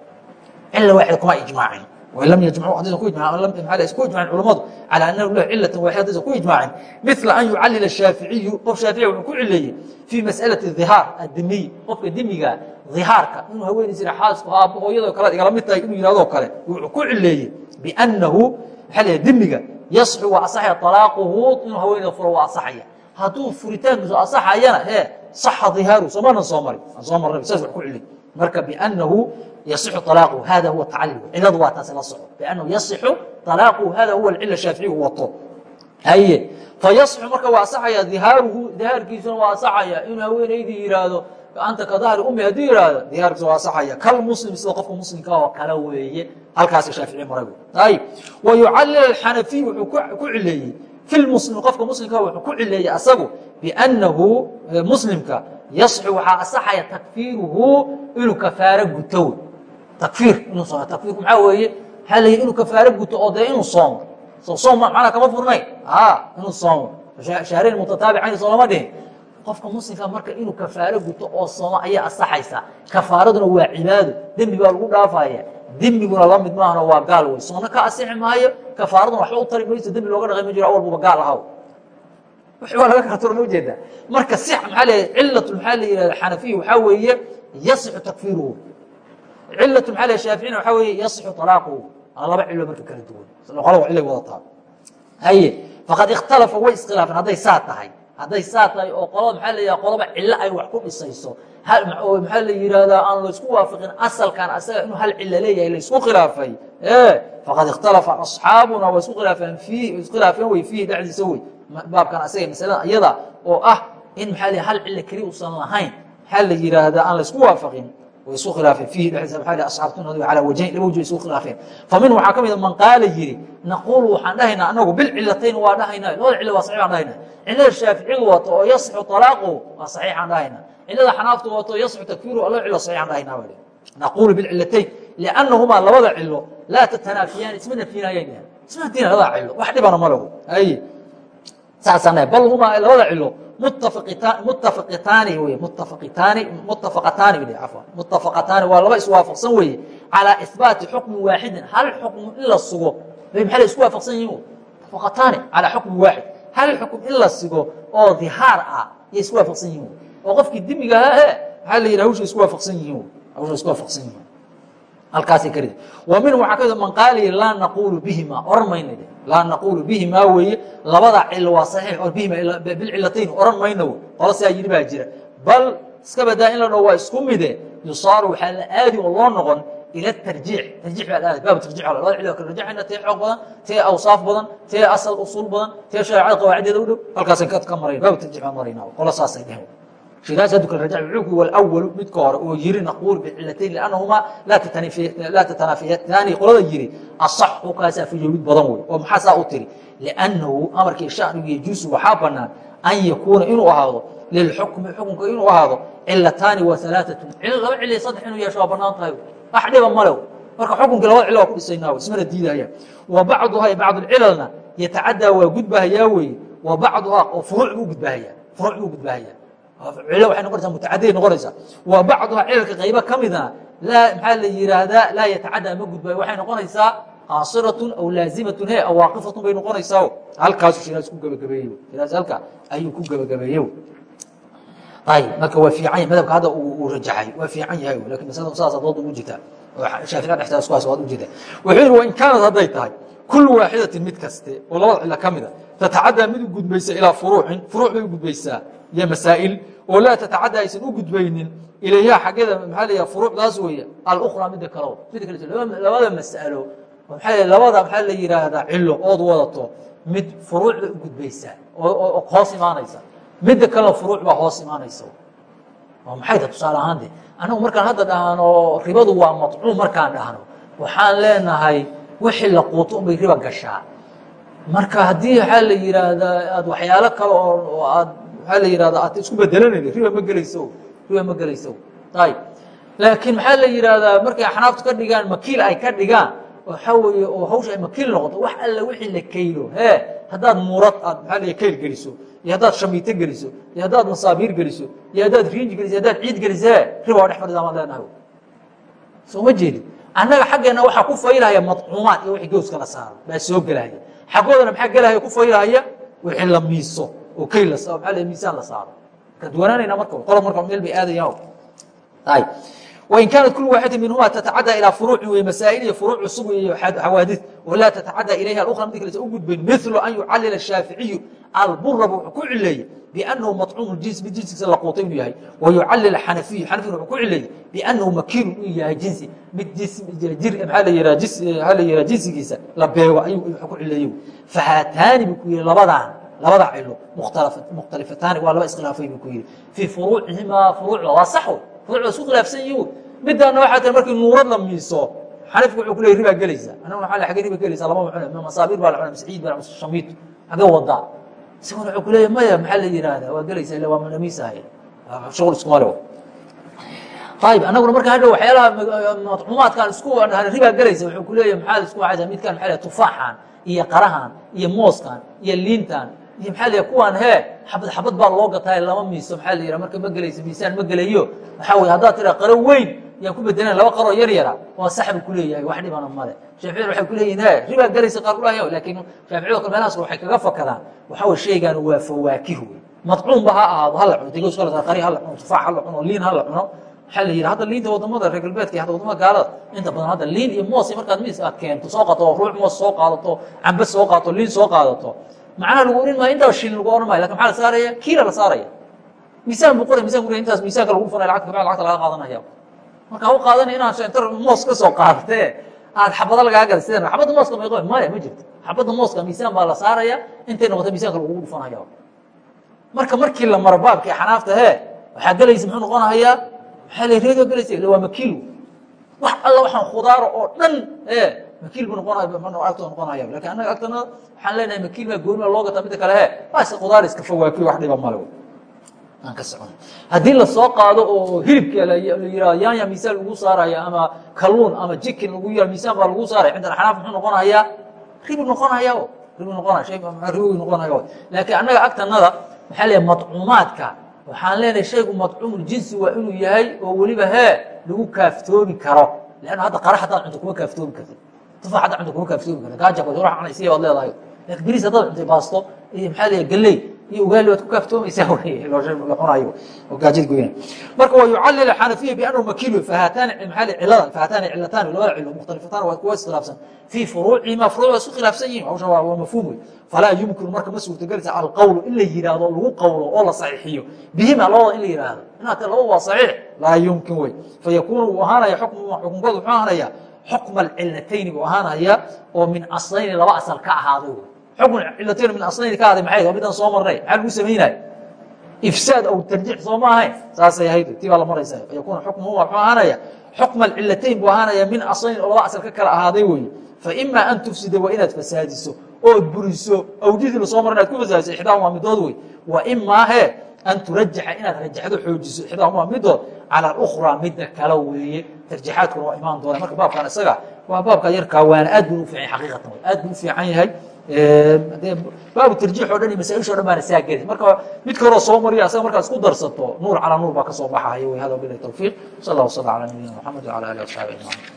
cilo waaxida kuma ijmaacin. Lam yajmacuu haddaysan ku ijmaacin maxaa isku ijmacin culummadu calaa ana lahu cilatan waaxida haddaysan ku ijmaacin. Mila an yucallila shaaficiyu qof shaafici wuxuu ku cileeyey fii mas'alati dhihaar addimiy qofka dimiga dhihaarka. Inuu haweenaysa ira xaasku aabbo hooyadoo kale igala mid tahay inuu yidhahdoo kale wuxuu ku cileeyey biannahu maxaa la dimiga yasxu waa asaxaya talaaquhu inuu haweenayda furo waa asaxaya. Hadduu furitaankiisu asaxayana ee saxa dhihaaru soomaanan soo mari aan soo marnay saas wax ku cilay marka biannahu yasixu talaaquhu hada huwa tacalil ciladu waa taasi la soco biannahu yasixu talaaquhu hada huwa alcila shaaficigu wato haye fayasxu marka waa asaxaya dhihaaruhu dhihaarkiisuna waa asaxaya inuu haweenaydii yidhaahdo anta ka dahri umi hadduu yidhaahdo dihaarkiisa waa asaxaya kal muslim sida qofka muslimka oo kale weeye halkaasi shaafici maray ayib wa yucallil alxanafiy wuxuu ku cileeyey fi lmuslim qofka muslimka wuxuu ku cileeyey asagu biannahu muslimka yasxu waxaa asaxaya takfiiruhu inuu kafaaro guto soomo takfiirku maxaa weeye waxaa layihi inuu kafaaro guto oo dee inuu soomo so soom macnaa kama furnayn a inuu soomo shahrayn mutataabicayn soolama dhihin qofka muslimka marka inuu kafaaro guto oo soomo ayaa asaxaysa kafaaraduna waa cibaado dembi baa lagu dhaafaya dembiguna la mid maahano waa gaal wey soona ka asixi maayo kafaaraduna waxba u tari mayso dembi looga dhaqay ma jiro awalbuba gaal ahaw waa laga kaaturo ma u jeedaa marka si maxaa la cilatu maxaa la yihahda xanafiya waxaa weeye yasixu takfiiruhu cilatu maxaa la shaaficina waxaa weeye yasixu talaaquhu laba cilo marka kala duwan. Qolaba cilay wadataa haye faqad ikhtalafa way iskhilaafeen. Hadday saa tahay. Hadday saa tahay oo qolada maxaa la yidhaha qolaba cillo ay wax ku dhisayso. Oo maxaa la yidhahdaa aan laysku waafaqin asalkan asaga inuu hal cilo leeyahay laysku khilaafay. Faqad ikhtalafa asxaabuna way isku khilaafeen fiih isku khilaafeen wey fiihi dhexdiisa wey baabkan asaga masalada iyada oo ah in maxaa la hal cilo keli usan lahayn maxaa la yidhaahdaa aan laysku waafaqin? Way isku khilaafeen. Fiihi dhexdiisa maxaa la asxaabtuna calaa wajayn laba wajh isku khilaafeen. Famin waxaa ka mid a man qaala yidhi naquulu waxaan dhahaynaa anagu bilcilatayn waa dhahaynaa labada cilo waa saxiix aan dhahaynaa. Cilada shaaficigu wato oo yasixu talaaquhu waa saxiixaan dhahaynaa. Cilada xanaaftu wato yasixu takfiiruhu alla cilo saxiixaan dhahaynaa baa naquulu bilcilatayn liannahumaa labada cilo laa tatanaafiyaan isma nafyinayaan isma nafyina labada cilo wax dhibana ma lagu. Ay saasaan dhahay bal humaa labada cilo muttafaqitaani wey muttafaqitaani muttafaqataani bidhi cafwan muttafaqataani waa laba iswaafaqsan weeye calaa ihbaati xukmin waaxidin hal xukm in la sugo bay maxay la isku waafaqsan yihiin muttafaqataani calaa xukmin waaxid hal xukum in la sigo oo dihaar ah yay isku waafaqsan yihiin oo qofkii dimiga ahaa e maxaa la yidhaha hawsha isku waafaqsan yihiin hawsha isku waafaqsan yihiin halkaasay ka ridi wa min waxaa ka mid man qaaliyi laa naquulu bihima oran mayna de laa naquulu bihimaa weeye labada cilo waa saxiix oo bihima bilcilatayn oran mayna wey qola sidaa yidhi baa jira. Bal iska badaa in la dhaho waa isku mide yusaaru waxaa la aadi oo loo noqon ila tarjiix tarjiix baa la aaday baab tarjiix labada cilo kala rajacayna tee xoog badan tee awsaaf badan tee asal usuul badan tee shareecada qawaaciddeeda u dhow halkaasaan ka marayna baab tarjiix baan marayna qola saasay dhehen shiraas haddu kala rajac wuxuu ku walawalu midka hore oo yiri naquul bicilatayn liannahumaa laa tatanaafiyaani qolada yiri asaxu kaasaa fiyowid badan wey oo maxaa saa u tiri liannahu amarkii shanigu yajuusu waxaa bannaan an yakuuna inuu ahaado lilxukmi xukunka inuu ahaado cilataani wa alaaatun laba cili saddex inuu yeesho waa bannaan tahay wax dhiba male marka xukunkii labada cilo waa ku dhisaynaa ismana diidaya wa bacduhaa bacdulcilalna yatacadaa waa gudbahayaa weeye wa bacduhaa oo furuuc buu gudbahayaa cilo waxay noqonaysaa mutacadiday noqonaysaa. Wa bacduhaa cilalka qaybo ka midna laa maxaa la yihaahdaa laa yatacadaa ma gudbayo waxay noqonaysaa qaasiratun aw laazimatun he aw waaqifatun bay noqonaysaa. Halkaasu shiraas ku gebagabeeye shiraas halka ayuu ku gebagabeeye ayb marka waa fiican madhabka hadda uu rajaxay. Waa fiican yahay laakiin masalada saasa dood ugu jirta shaafici dhexdeeda isku hays waad ujeeda wuxuu yihi wain kaanat hadday tahay kulu waaxidatin mid kaste oo labada cilo ka mida tatacaddaa mid u gudbaysa ilaa furuucin furuuc bay u gudbaysaa iyo masaa'il oo laa tatacadda aysan u gudbaynin ilayha xaggeeda maxaa la yidhaha furuucdaas weeye alukraa midda kaleo midda kale labada mas'alo labada maxaa la yidhaahdaa cilo ood wadato mid furuuc bay u gudbaysaa oo hoos imaanaysa. Midda kalena furuuc baa hoos imaanaysa. Maxay ta tusaale ahaan de anagu markaan hadda dhahno ribadu waa maطcuum markaan dhahno waxaan leenahay wixii la quuto unbay riba gashaa. Marka haddii waxaa la yihaahdaa aad waxyaalo kale oo aad waxaa la yihahda aad isku bedelanayni riba ma gelayso riba ma gelayso. Ayb laakiin maxaa la yihahdaa markay axnaaftu ka dhigaan makiil ay ka dhigaan waxaa weeye oo hawsha ay makiil noqoto wax alla wixii la kaylo he haddaad muurad aad maxaa la kayl geliso iyo haddaad shamiito geliso iyo haddaad masaabiir geliso iyo haddaad riinji geliso haddaad ciid gelise riba waa dhex fadhidaa maan leenahay soo ma jeedin. Annaga xaggeenna waxaa ku faylahaya madcuumaad iyo wixii gowska la saaro baa soo gelahaya xaggoodana maxaa gelahaya ku faylahaya wixii la miiso oo keyl miisaan la saaro. Kaduwanaanayna marka qolo marka meel bay aadayaan wain kaanat kul waaxida minhuma tatacaddaa ilaa furuucin wey masaail iyo furuuc cusub iyo xawaadid. Walaa tatacaddaa ilayha aukra mid kalesa u gudbayn milu an yucalila shaaficiyu alburaba wuxuu ku cileeyey biannahu macuumu jinsi mid jinsigiisa laquutay inuu yahay. Wa yucalil xanafiyu xanafina wuxuu ku cileeyey biannahu makiinu inuu yahay jinsi. Mid jir eh, jinsigiisa? La beego ayuu ku cileeyey. Fahaataani buu ku yihi labadaan labada cilo mukhtalifataani waa laba iskhilaafay buu ku yihi fii furuucihimaa furuucda waa sax furuucda isku khilaafsan yihiin midaana waxaa tiri markii nuurad la miiso xanafku wuxuu ku leey ribaa gelaysa annagu waxaa xagee riba gelaysa lama cuna masaabiir baa la cuna mise ciid baa mise shamiito xagee wadaa isaguna wuxuu ku leeya maya maxaa la yihahdaa waa gelaysa illa waa manamiisahay shughul iskuma le ayib annaguna marka hadhow waxyaalaha madcuumaadkan isku ribaa gelaysa wuxuu ku leeya maxaa isku waxaysa midkan maxaa tufaaxan iyo qarahan iyo mooskan iyo liintan iyo maxaa la kuwaan hee xabad xabad baa loo gataa lama miiso maxaa la yidhaha marka ma gelayso miisaan ma gelayo. Waxaa weye haddaad tiraa qaro weyn yaan ku bedelan laba qaroo yar yara waa sax buu kuleeyahay wax dhibana male. Shaaficiyada waxay kuleeyihin he ribaa gelaysa qaar kulahay laakiin shaaficiyado kale meelahaas waxay kaga fakadaan waxaa weye shaygan waa fawaakih wey madcuumba ha ahaado hala cuno digos kala qari hala cuno tufaax hala cuno liin hala cuno. Waxaa la yidhi hadda liinta waddamada reer galbeedka hadda waddamada gaalada inta badan hadda liin iyo moos markaad miis aad keento soo qato ruux moos soo qaadato cambe soo qaadato liin soo qaadato macnaha lagu orin maayo intaas shilin lagu oran maayo laakiin maxaa la saaraya? Kiila la saaraya. Miisaan buu qoray misan ku intaas miisaanka lagu fanay lacagta kabacdi lacagta laga qaadanaya? Marka ha u qaadanaya inaan inta moos ka soo qaadatee aad xabado lagaa gala sideen xabadda mooska may qoy maya ma jirto. Xabadda mooska miisaan baa la saaraya intay noqota miisaanka lagugu dhufanaya marka markii la maro baabkii xanaafta hee waxaa gelaysa muxuu noqonahayaa? Maxaa la reedo gelaysa? Waa makiil wax alla waxaan khudaaro oo dhan makiil bu noqonaya agtooda noqonaya laakiin annaga agtana waxaan leenahay makiil baa gooni baa loo gataa midda kale he waa iska khudaar iska fawaakiyo wax dhiba male. Aan ka socon. Haddii la soo qaado oo hilibka la yihahdo yaanya miisaan lagu saaraya ama kaluun ama jikin lagu yihahdo miisaan baa lagu saaraya. Cinda axnaaf muxuu noqonayaa ribi noqonaya ribi noqonaya. Shay ribi noqonaya laakiin annaga agtanada maxaa leeyahay madcuumaadka? Waxaan leenahay shaygu madcuumul jinsi waa inuu yahay oo weliba hee lagu kaaftoomi karo. Leanna hadda qara haddaad cunto kuma kaaftoomi kartid tufaax haddaad cunto kuma kaaftoomi kartid gaaja ba wax cunaysiya baad leedahay laakiin bariis haddaad cuntay baasto iyo maxaa leeyahay galley iyo ugaali waad ku kaaftoomaysaa la cunayo oo gaajada goyna marka waa yucallil xanafiya biannahu makiil fahaataani maxaa leeyahay cilada fahaataani cilataani labada cilo mukhtalifatan waa kuwa iskhilaafsan fii furuucihima furuuc waa isku khilaafsan yihiin hawsha waa mafhuum wey falaa yumkinu marka ma suurtagelaysa alqowlu in la yihahdo lagu qowlo oo la saxiixiyo bihima labada in la yihahdo inaad ta labada waa saxiix laa yumkin wey fayakuunu wuu ahaanaya xukunkooda wuxuu ahaanaya xukma alcilatayni buu ahaanaya oo min aslayni laba asal ka ahaaday xukm cilatayn min aslayni ka ahaaday maxay midaan soo marnay maxaa lagu samaynaya ifsaad aw tarjiix soo ma ahayn saasay ahayd tii baa la maraysa yakuuna xukmuhu muxuu ahaanaya xukma alcilatayn buu ahaanaya min aslayn oo asal ka kala ahaaday weeye faima an tufsida waa inaad fasaadiso ood buriso awjidii la soo mara inaad ku fasaadiso ixdaahuma midood wey wa imaa he an turajaxa inaad rajaxdo xoojiso ixdaahuma midood cala alukhraa midda kale weeye tarjaxaadkuna waa imaan doona marka baabkan isaga waa baabka yarkaa waana aad buu u fiican xaqiiqatan aad buu u fiican yahay baabu tarjiix o dhan iyo masaaisha o dhan baana saa geli marka midka horoo soo mariya asaga markaad isku darsato nuur calaa nuur baa ka soo baxaya wey hada bilahi tawfiiq sal allah wasala ala nabiyina maxamed wala alihi wasaxbi ajmaciin